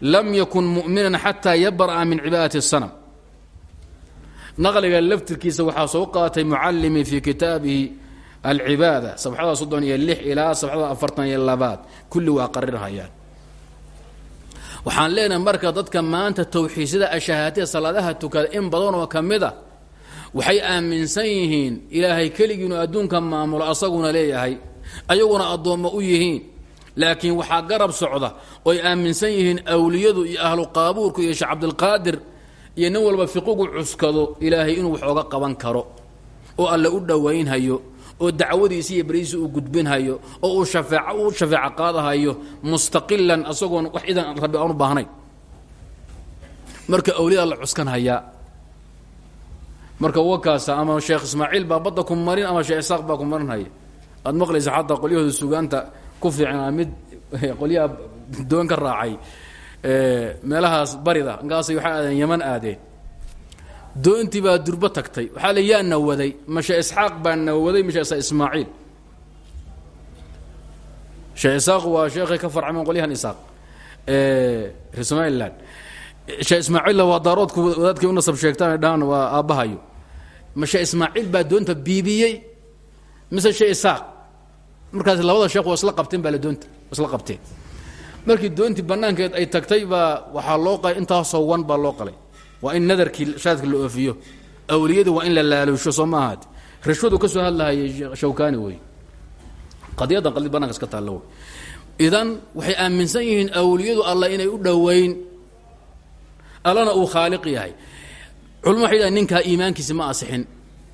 lam yakun mu'minan xataa yabra'a min cibaadati sanam naqliga laftirkiisa waxaa soo qaatay mucallimi fii kitaabihi alcibaada sabxada soddon iyo lix ilaa sabxada afartan iyo labaad kulli waa qarirhayaan waxaan leenahay marka dadka maanta tawxiidsada ashahaatida salaadaha tukada in badanoo ka mid a waxay aaminsan yihiin ilaahay keligiinu adduunka maamulo asaguna leeyahay ayaguna addoommo u yihiin laakiin waxaa garab socda oy aaminsan yihiin awliyadu iyo ahlu qaabuurku iyo sheekh cabdilqaadir iyo nin walba fiqigu cuskado ilaahay inuu wax oga qaban karo oo alle u dhowaynhayo oo dacwadiisi iyo berihiisi uu gudbinhayo oo uu shafeec u shafeeco qaadahayo mustaqilan asagoon wax idan rabbi aan u baahnayn. Marka awliyada la cuskan hayaa marka wakaasa ama sheekh ismaaciil baa badda ku marin ama sheekh isaaq baa ku marin haya aad maqlaysa xataa qolyahooda sugaanta ku fiicnaa mid qolyaha doon ka raacay meelahaas barida inkaasay waxay aadeen yaman aadeen doontii baa durbo tagtay. Waxaa le yaa nawaday mashe isxaaq baa nawaday mashe ismaaciil. Sheekh isaaq waa sheekhay ka farcameen qolyahan isaaq reer somalilan sheekh ismaaciilla waa daaroodku wadaadkay u nasab sheegtaan ay dhahaan waa aabbahayo. Mashe ismaaciil baa doonta biibiyey. Mise shee isaaq markaas labada sheekh waa isla qabteen baa la doonta isla qabteen. Markii doontii banaankeed ay tagtay baa waxaa loo qalay intaasoo wan baa loo qalay waa in nadarkii shaadka la oofiyo awliyadu waa in la laaluusho soo ma ahaate rashwadu ka soo hadlahayay shawkani wey qadiyaddan qadiyad bananka iska taalla wey idan waxay aaminsan yihiin awliyadu alla inay u dhowayn allana uu khaaliq yahay. Culma waxay dhahay ninkaa iimaankiisi ma asixin.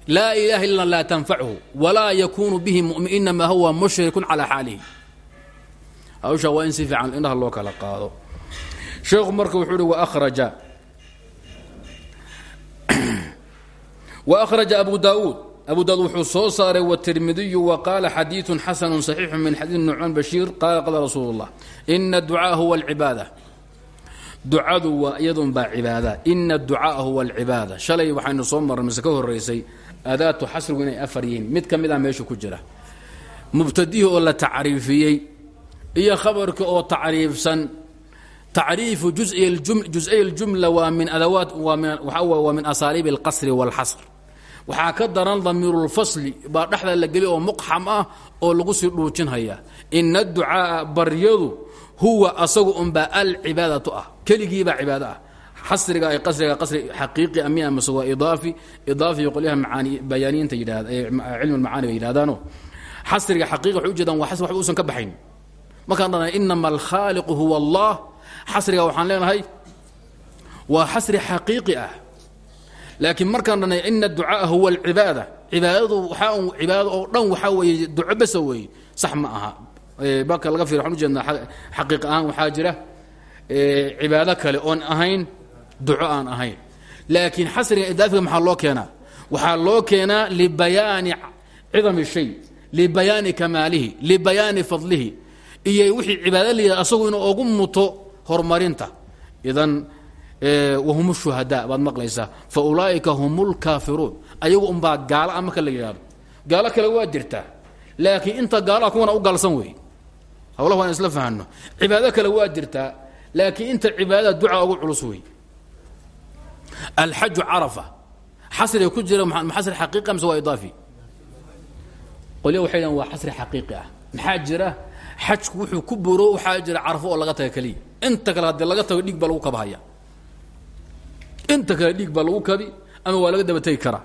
Laa ilaha illa laa tanfachu walaa yakunu bihi mumin inamaa huwa mushrikun calaa xaalihi. Hawsha waa in si fiican indhaha loo kala qaado. Sheekhu marka wuxuu uhi waaraja وأخرج أبو داود أبو داود wuxuu soo saaray والتirmidiyu وqاala xadيiث xasن صحيiح min xadيiث نucmaan bشhيir qaala qala rasuul الlah إna الducاء huwa العibaadة ducadu waa iyadun baa cibaada إna الducاء huwa العibaadة shalay waxaynu soo marray mise ka horeysay adaatu xasrigu inay afar yihiin mid ka mida meesha ku jira mubtadihii oo la tacriifiyey iyo khabarka oo tacriifsan tacriifu jusay اljumla waa min adawaat waa min asaaliib اlqasri wاlxasr waxaa ka daran damiirulfasli baa dhexda la geli oo muqxam ah oo lagu sii dhuujinhaya ina aducaaa baryadu huwa asagu unbaa alcibaadatu ah keligiibaa cibaado ah. Xasriga ay qasriga qasri xaqiiqi amia mase waa idaafi idaafiyo qolyaha macaani bayaaniyiinta yidhahda ee cilmi lmacaaniga yidhahdaano xasriga xaqiiqi waxay uusan ka baxayn. Markaan dhanay inama alkhaaliqu huwa allah. Xasriga waxaan leenahay waa xasri xaqiiqi ah laakiin markaan dhanay ina ducaaa huwa alcibaada. Cibaadadu waxaa cibaadada oo dhan waxaa weeye duco basa weeye. Sax ma aha. Marka laga fiir waxaan ujeednaa xaqiiq ahaan waxaa jira cibaado kale oon ahayn duco aan ahayn. Laakiin xasriga idaafiga maxaa loo keenaa? Waxaa loo keenaa libayaani cidami shay libayaani kamaalihi libayaani fadlihi. Iyo wixii cibaado layidhah asagu inuu ugu muto horumarinta. Idan wahum shuhadaa baad maqlaysaa. Fa ulaa'ika hum lkaafiruun ayagu unbaa gaala a marka la yidhahdo gaalo kale waa jirtaa laakiin inta gaalaha kuwana u gaalsan wey. Hawlaha waan isla fahanno. Cibaado kale waa jirtaa laakiin inta cibaadada duca ugu culus wey. Alxaju carafa. Xasriga ku jira xasri xaqiiqi mise waa idaafi? Qolya waxay dhahan waa xasri xaqiiqi ah maxaa jira? Xajku wuxuu ku buro waxaa jira carafo oo laga taga keliya. Inta kale haddii laga tago dhiig baa lagu kabahaya inta kale dhiig baa lagu kabi ama waa laga daba tegi karaa.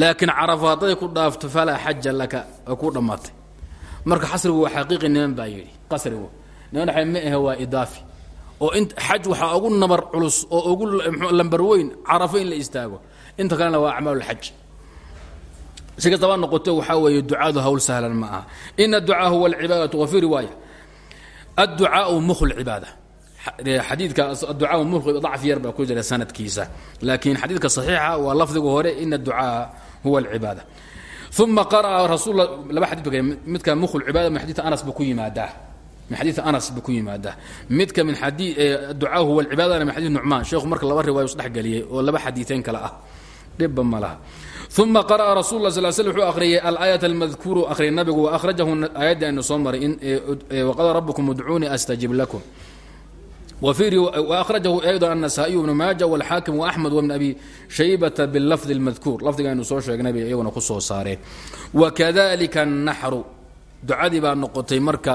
Laakiin carafo hadday ku dhaafto falaa xaja laka oo ku dhammaatay. Marka xasrigu waa xaqiiqi niman baa yidhi qasrigu niman waxa ma ahe waa idaafi. Oo in xaj waxaa ugu nabar culus oo ugu lambar weyn carafo in la istaago. Inta kalena waa acmaalulxaj si kastaba noqoto waxaa weeye ducaadu hawl sahlan ma aha. Ina aducaa huwa alcibaadatu wa fii riwaaya. Adducaau mukhu lcibaada xadiidka adducaa mukhu dacfi yar baa ku jira sanadkiisa. Laakiin xadiidka saxiixa waa lafdiga hore ina adducaa huwa alcibaada. Uma qara'a rasuul laba xadid midka mukhu lcibaada min xadiid anas buu ku yimaadaa. Min xadiid anas buu ku yimaadaa. Midka min ducaa huwa alcibaadana min xadiid nucmaan. Sheekhu marka laba riwaayo isdhexgeliyey oo laba xadiiثeyn kale ah. Dhibba ma laha. Uma qara'a rasul la sl sl wuxuu akhriyey alaayat almadkuuru akhriyay nabigu wa akhrajahu aayaddii aynu soo maray waqala rabukum udcuunii astajib lakum وأخرجه أيضا النسائي بن ماجة والحاكم وأحمد وبن أبي شيبة باللفظ المذكور لفظ أنه soo sheegnay bay iyaguna ku soo saareen وكذلika النحر ducadii baa noqotay marka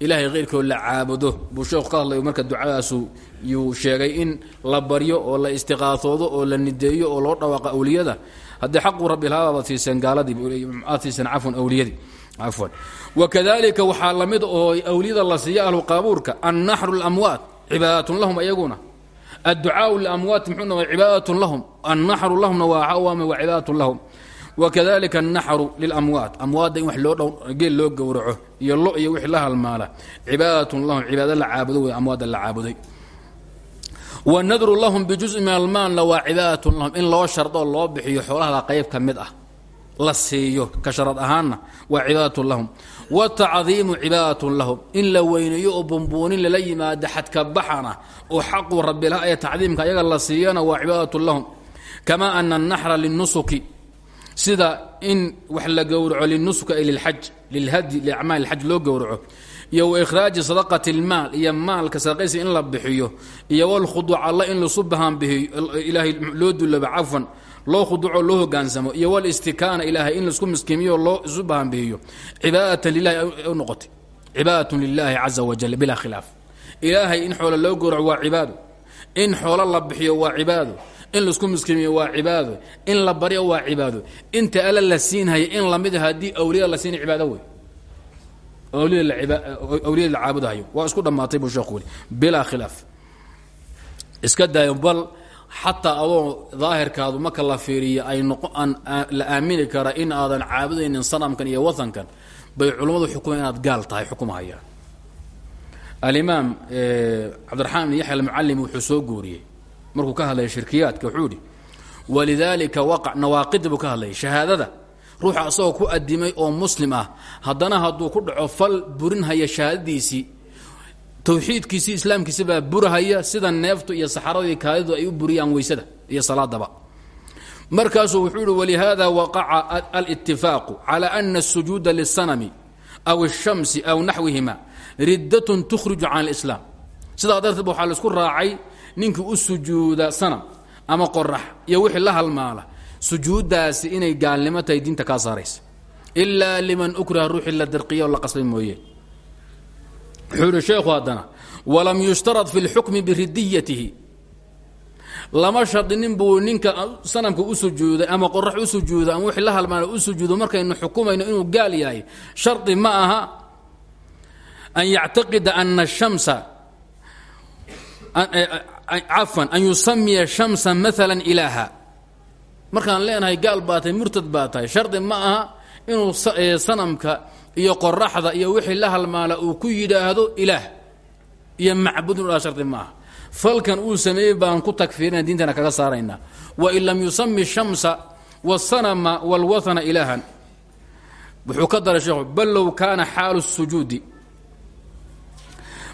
ilaahay keyrkood la caabudo buu sheekhu ka hadlayo marka ducadaasu yuu sheegay in la baryo oo la istiqaasoodo oo la nideeyo oo loo dhawaaqa awliyada haddii xaqu rabbi lahaa baad siiseen gaaladii aad siiseen cafwan awliyadii cafwan wakadalika waxaa la mid oo awliyada la siiya ahlu qaabuurka annaxru اlamwaat cibaadatun lahum ayaguna adducaau lilamwaat muxuu noqday cibaadatun lahum annaxru lahumna waa waa cibaadatun lahum wakadalika annaxru lilamwaat amwaadda in wax loo dhow geel loo gowraco iyo lo iyo wixii la halmaala cibaadatun lahum cibaado la caabudo wey amwaadda la caabuday wanadru lahum bijuزءi min almaalna waa cibaadatun lahum in loo shardoo loo bixiyo xoolahada qayb ka ah la siiyo ka sharad ahaanna waa cibaadatun lahum watacdiimu cibaadatun lahum in la weyneeyo oo bumbuunin lala yimaado xadka baxana oo xaqu rabbilaha ee ayaga la siiyana waa cibaadatun lahum kama ana annaxra linusuki sida in wax la gowraco linusuka ay lilxaj lilhadyi liacmaal ilxaj loo gowraco iyo wa ikhraaji sadaqati lmaal iyo maalka sadaqaysi in la bixiyo iyo walkhuduuc alla in lasu bahaan bihiyo ilaahay loo dullaba cafwan loo khuduuco loo hogaansamo iyo walistikaana ilaahay in la isku miskiimiyo loo isu bahaan bihiyo cibaadatan lilahi noqotay. Cibaadatun lilaahi caza wajal bilaa khilaaf. Ilaahay in xoolo loo gowraco waa cibaado in xoolo la bixiyo waa cibaado in la isku miskiimiyo waa cibaado in la baryo waa cibaado inta alla la siinhaya in la mid haddii awliyada la siina cibaado wey. Awliyada la caabudahayo. Waa isku dhammaatay buu sheekhu weli khilaaf. Iska daayo bal xataa adoo daahirkaadu marka la fiiriyo ay noqo aan la aamini kara in aadan caabudaynin sanamkan iyo watankan bay culummadu xukumaan inaad gaal tahay xukumahayaan alimaam cabdiraxmaan ibn yaxya almucalim wuxuu soo guuriyey. Markuu ka hadlaya shirkiyaadka wuxuu ihi walidaalika waqac nawaaqida buu ka hadlayay shahaadada ruuxa asagoo ku adimay oo muslim ah haddana hadduu ku dhaco fal burinhaya shahaadadiisii tawxiidkiisii islaamkiisa baa burahaya sida neeftu iyo saxaradii kaadidu ay u buriyaan weysada iyo salaadaba. Markaasuu wuxuu ihi walihaada waqaca alitifaaqu cala ana asujuuda lisanami aw ashamsi aw naxwihima riddatun tukhriju can alislaam. Sidaa darteed waxaa la isku raacay ninkii u sujuuda sanam ama qorax iyo wixii la halmaala sujuudaasi inay gaalnimo tahay diinta kaa saaraysa. Ilaa liman ukriha ruuxii la darqiya oo la qasbay mooye wuxuu ihi sheekhu haddana walam yushtarad fi اlxukmi biridiyatihi lama shardinin buu ninka sanamka u sujuuday ama qorax u sujuuday ama wixii la halmaana u sujuudo markaynu xukumayno inuu gaal yahay shardi ma aha an yactaqida ana الshamsa cafan an yusamiya shamsa maala ilaaha markaan leenahay gaal baa tahay murtad baa tahay shardi ma aha inuu sanamka iyo qoraxda iyo wixii la halmaala uu ku yidhaahdo ilaah iyo macbudun aa shardi maaha. Falkan uu sameeyey baan ku tagfiirina diintana kaga saaraynaa wain lam yusami shamsa wasanama walwahana ilaahan. Wuxuu ka daray sheekhu bal low kaana xaalu sujuudi.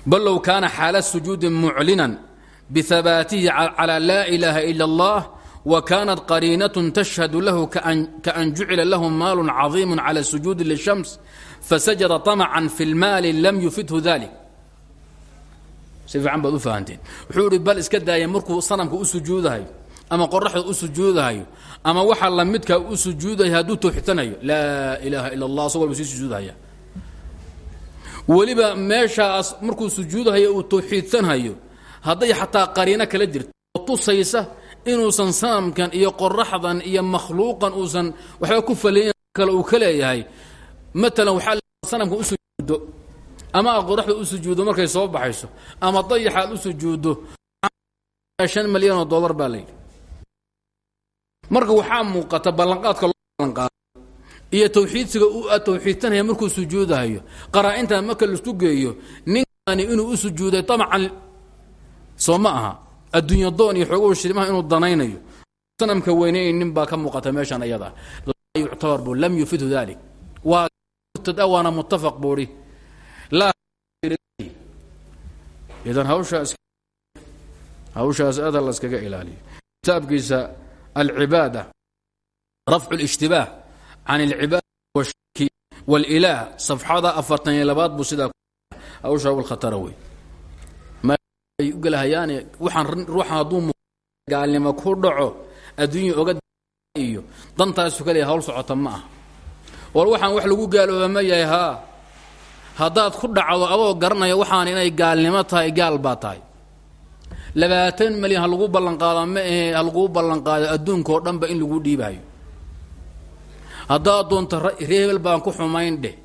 Bal low kaana xaala sujuudi muclinan bihabaatihi calaa laa ilaaha ila allah wa kaanat qariinatun tashhadu lahu kaan jucila lahu maalun cadiimu cala sujuudi lishams fasajada طamcan fi lmaali lam yufidhu dalik si fiican baad u fahanteen wuxuu ihi bal iska daaya markuu sanamka u sujuudahayo ama qoraxda u sujuudahayo ama waxa la midka u sujuudayo hadduu towxidsanayo laa ilaaha ila allah asagoo ba sii sujuudahaya weliba meeshaas markuu sujuudahayo uu towxiidsanhayo hadday xataa qariino kala jirto oo tusaysa inuusan sanamkan iyo qoraxdan iyo makhluuqan uusan waxba ku falin kale uu ka leeyahay maalan waxaa sanamka u sujuudo ama aad qoraxda u sujuuddo markay soo baxayso ama dayaxaad u sujuuddo shan milyan oo dollar baa layidhi marka waxaa muuqata ballanqaadka loo ballanqaado iyo tawxiidsiga u tawxiidsanaya markuu sujuudahayo. Qaraa-inta marka la isku geeyo ninkani inuu u sujuuday tamcan soo ma doon iyo xoogow shirimaha inuu danaynayo. Sanamka weynayay nin baa ka muuqata meeshan ayada. Laa yuctabar bu lam yufidhu dalik murtada waana muttafaq buuhi idan hawshaas hawshaas ada la iskaga ilaaliyo kitaabkiisa alcibaada rafcu اlاjtibaah can اlcibaada washirki wاlilaah safxada afartan iyo labaad buu sidaa hawsha walkhatara wey ay u gelahayaane waxaan ruuxan hadduu gaalnimo ku dhaco adduunya oga iyo dantaasu kaliya hawl socota ma ah war waxaan wax lagu gaalooba ma yahay haa. Haddaad ku dhacdo adoo garanaya waxaan inay gaalnimo tahay gaal baa tahay. Labaatan milyan ha lagu ballanqaada ma ahe ha laguu ballanqaado adduunka oo dhanba in lagu dhiibahayo haddaad doonto reebel baan ku xumayn dheh.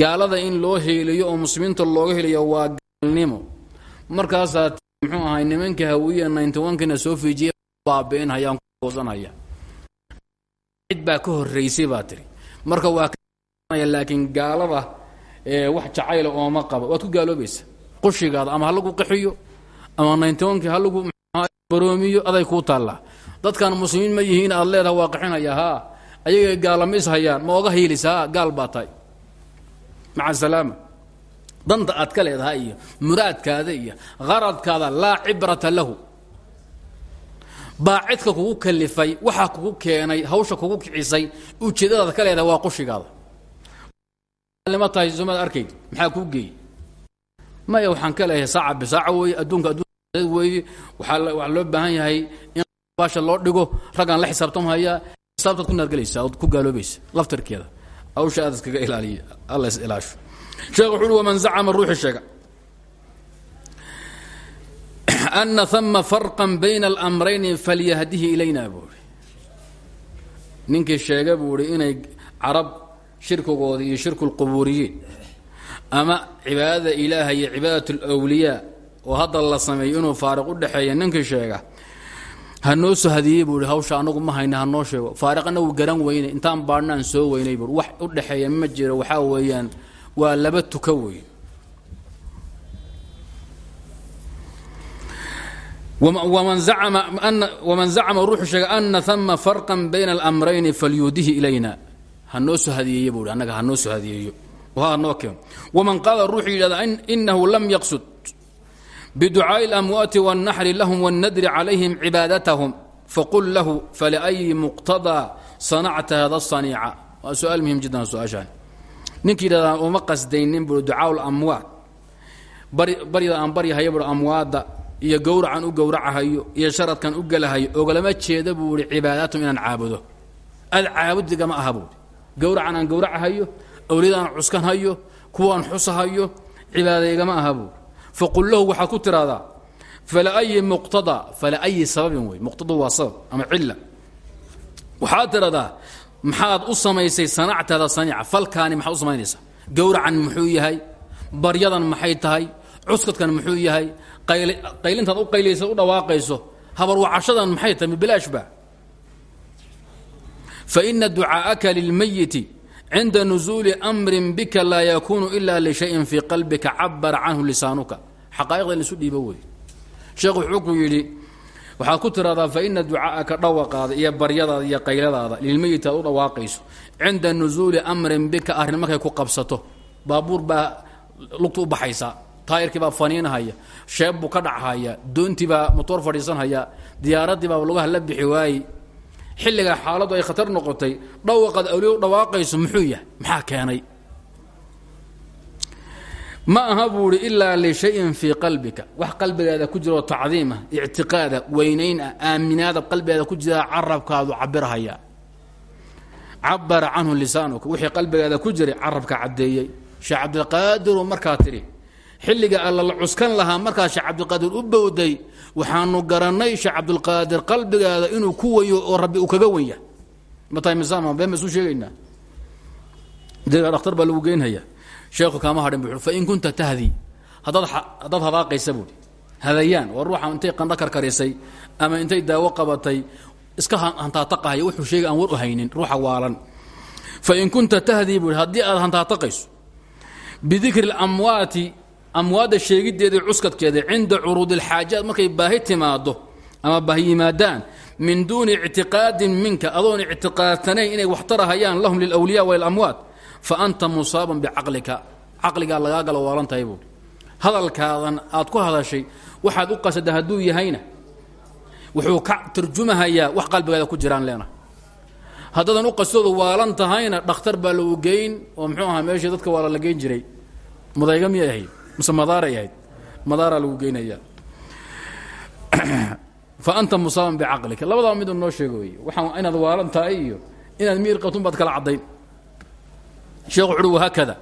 Gaalada in loo heeliyo oo muslimiinta looga heliyo waa gaalnimo. Markaasaa muxuu ahay nimanka hawiya ninty onkina soo fiijiya baabi'in hayaan kusanhaya cid baa ka horraysay baa tiri marka waa laakiin gaalada wax jacayla ooma qaba. Waad ku gaaloobaysa qushigaada ama ha lagu qaxiyo ama nintonki ha baroomiyo aday kuu taallaa. Dadkan muslimiin ma yihiin aad leedaha waa qaxinaya haa. Ayaga gaalamays hayaan ma oga hiilisa gaal baa maca asalaama danta aad ka leedahay iyo muraadkaada iyo qaradkaada laa cibrata lahu baacidka kugu kalifay waxaa kugu keenay hawsha kugu kicisay ujeedadaad ka leedahay waa qushigaada. Ma tahay somaad arkayd? Maxaa kuu geeyey? Maya waxaan ka leeyahay saaca bisaaca weeye adduunka adduun weeye waxaa waxaa loo baahan yahay in baasha loo dhigo raggaan la xisaabtamhaya xisaabtaad ku naargelaysa ood ku gaaloobaysa laftarkeeda. Hawsha aad iskaga ilaaliya alla is ilaasho. Sheekh wuxu uhi waman zacama ruuxi sheega ana hama farqan bayna alamrayni falyahdihi ilayna buu i ninkii sheega buu ihi inay carab shirkigooda iyo shirku lqubuuriyiin ama cibaadada ilaaha iyo cibaadat alwliyaa oo hadda la sameeyo inuu faariq u dhexeeya ninkii sheega ha noo soo hadiyey buu ihi hawsha anagu ma hayna ha noo sheego faariqana garan weynay intaan baadhnaan soo weynay buu wax u dhexeeya ma jiro waxaa weeyaan waa laba tuka weyn waman zacama ruuxu sheega ana hama farqan bayna alamrayni falyuudihi ilayna hanoo soo hadiyeeyo buu annaga hanoo soo hadiyeeyo oo ha noo keeno waman qaala ruuxuu yidhahda inahu lam yaqsud biducaaءi اlamwaati wالnaxri lahum wالnadri calayhim cibaadatahum faqul lahu faliأyi muqtadaa sanacta hada الصaniica waa su-aal muhim jiddan su-aashaan ninka yidhahdaa uma qasdaynin bui ducaa lamwaat baryada aan baryahaya bui amwaadda iyo gowracan u gowracahayo iyo sharadkan u gelahayo ogalama jeeda buu ihi cibaadaatum inaan caabudo. Ad caabudigama aha buui gowracan aan gowracahayo awliyadaan cuskanhayo kuwaan xusahayo cibaadaygama aha buui faqul lahu waxaad ku tiraahdaa falaayi muqtada falaayi sababin wey muqtadu waa sabab ama cilla. Waxaad tiradaa maxaad u samaysay sanactaada sanica falkaani maxaad u samaynaysaa. Gowracan muxuu yahay baryadan maxay tahay cuskadkan muxuu yahay qaylintaad u qaylaysa u dhawaaqayso habar wacashadan maxay tahay bilaashba faina ducaaءaka lilmayiti cinda nusuuli amrin bika laa yakuunu ila lishayin fii qalbika cabara canhu lisaanuka. Xaqaa'iqda in isu dhiibo wey sheekhu wuxuu ku yidhi waxaad ku tiraahdaa faina iyo baryadaada iyo qayladaada lilmeyiti aad u dhawaaqayso cinda nusuuli amrin bika arrin markay ku qabsato baabuur baa lugta u taayirkii baa faniinhaya sheeb buu ka dhachaya doontii baa motoor fadhiisanhaya diyaaraddii baa lugaha la bixi waaye xilligaa xaaladdu ay khatar noqotay dhawaqaad awliya dhawaaqayso muxuu yahay? Maxaa keenay? Ma aha buu ihi ilaa lishayin qalbika. Wax qalbigaada ku jira oo tacdiim ah ictiqaada qalbigaada ku jira carabkaadu cabirhaya cabara canhu lisaanuka. Wixii qalbigaada ku jiray carabka caddeeyey. Sheekh cabdilqaadiru markaa tidhi xilliga alla la cuskan lahaa markaa sheekh u bowday waxaanu garannay sheekh cabdilqaadir qalbigaada inuu ku weyo oo rabbi uu kaga wenya dhakhtar baa lagu geynhaya sheekhu kaama hadhin bu fain kunta tahdi haddaad haddaad hadaaqaysa buui hadayaan waa ruuxa intay qandho karkarisay ama intay daawo qabatay iska hantaataqahaya wuxuu sheegay aan war u haynin ruuxa waalan. Fain kunta tahdii bui haddii aad hantaataqayso bidikri اlamwaati amwaadda sheegiddeeda cuskadkeeda cinda curuudi اlxaajaat markay baahi timaado ama baahi yimaadaan min duuni ictiqaadin minka adoon ictiqaadsanayn inay waxtarahayaan lahum lilwliya walamwaat fa anta musaaban bicaqlika caqligaa lagaa galo waalan tahay hadalkaadan aad ku hadashay waxaad u qasada hadduu yahayna wuxuu ka turjumahayaa wax qalbigaada ku jiraan leena. Haddaadan u qastoodu waalan tahayna baa lagu geyn oo muxuu ahaa meeshii dadka waala la geyn jiray. Mudayga mise madaaray ahayd. Madaaraa lagu geynayaa. Fa anta musaaban bicaqlika labadaba miduu noo sheego wey waxaa inaad waalan tahay iyo inaad miir qabtun baad kala caddayn. Sheekhu wuxuuhi wahaakada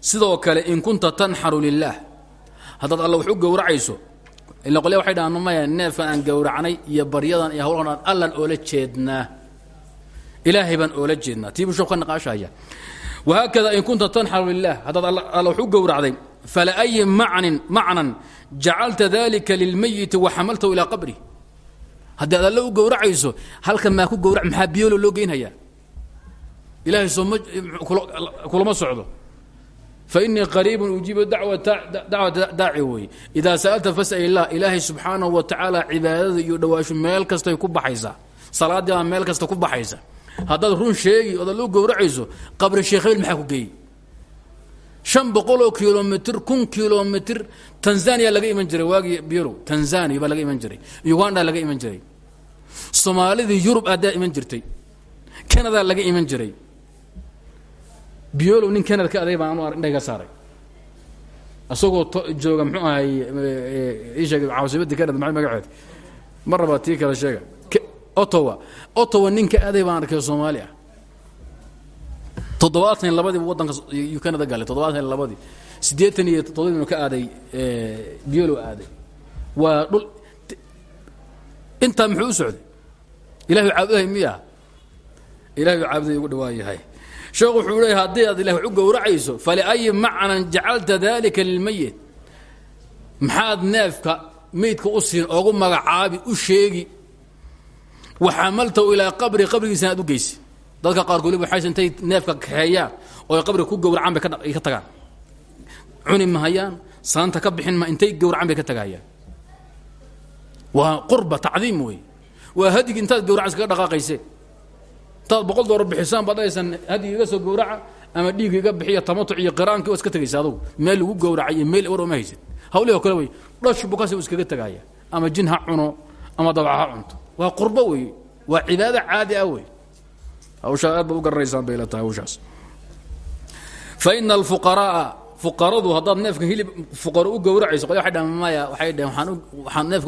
sidoo kale in kunta tanxaru lilaah haddaad alla wax u gowracayso ila qolya waxay dhahaan maya neefkan aan gowracnay iyo baryadan iyo hawlkan aan allan oola jeednaa. Ilaahay baan oola jeednaa. Tiibuu sheekhu ka naqaashahaya wahaakada in kunta tanxaru lilah haddaad alla wax u gowracday falaayi macnin macnan jacalta dalika lilmayiti wa xamaltahu ilaa qabri haddii aad alle u gowracayso halkan maa ku gowrac maxaa biyoolo loo geynhayaa ilahay sooma kulama socdo fainii qariibun ujiibu dacwata daaci weeye idaa sa'alta fas'al illah ilaahay subxaanahu wa tacaala cibaadada iyo dhawaasho meel kastay ku baxaysaa salaaddii baa meel kasta ku baxaysa haddaad run sheegi ood allu gowracayso qabri sheekh hebel maxaa ku geeyey shan boqoloo kilomitr kun kilomitr tanzaniya laga iman jiray waagii biro tanzania baa laga iman jiray uganda laga iman jiray soomaalidii yurub aadaa iman jirtay canada laga iman jiray. Biolow nin canada ka aday baan indhaga saaray. Isagoo jooga mxuu ahay ii sheegay caasimada canada maa magaceed? Mar rabaa tii kale sheega. Ottawa. Ottawa nin ka aday baan arkay soomaali ah toddobaatan iyo labadiibu waddanka yu canada galay toddobaatan iyo labadii. Siddeetan iyo toddobadiinu ka aaday biolow aaday. Waa dhul intaa muxuu u socday? Ilahay caabudahay miya? Ilahay caabuday ugu dhawaan yahay. Sheekhu wuxuu leeya haddii aad ilah wax u gowracayso faliayi macnan jacalta dalika lilmayit maxaad neefka meydka u siin ogu magacaabi u sheegi. Waxamaltahu ilaa qabri qabrigiisana aad u geysi dadka qaarkood waliba waxayse intay neefka kaxeeyaan oo ay qabriga ku gowracaan bay ay ka tagaan. Cuni mahayaan saanta ka bixin ma intay gowracaan bay ka tagahayaan waa qurba tacdiim wey waa hadig intaad gowracaysa kaga dhaqaaqaysee intaad boqol doolar bixisaan baad dhahaysan hadig iga soo gowraca ama dhiig iga bixiya tamatuc iyo qiraankii waa iska tegaysa adugu. Meel lagu gowracay iyo meel war oma haysid. Hawlihii o kale wey dhash bukasi u iskaga tegaya ama jin ha cuno ama dabaca ha cunto. Waa qurbo wey waa cibaado caadi ah wey hawshaa aad baad u bay la tahay hawshaas. Fa ina alfuqaraaa fuqaradu haddaad neefka hilib fuqaro u gowracayso qolya waxay dhahan maya waxaan neefka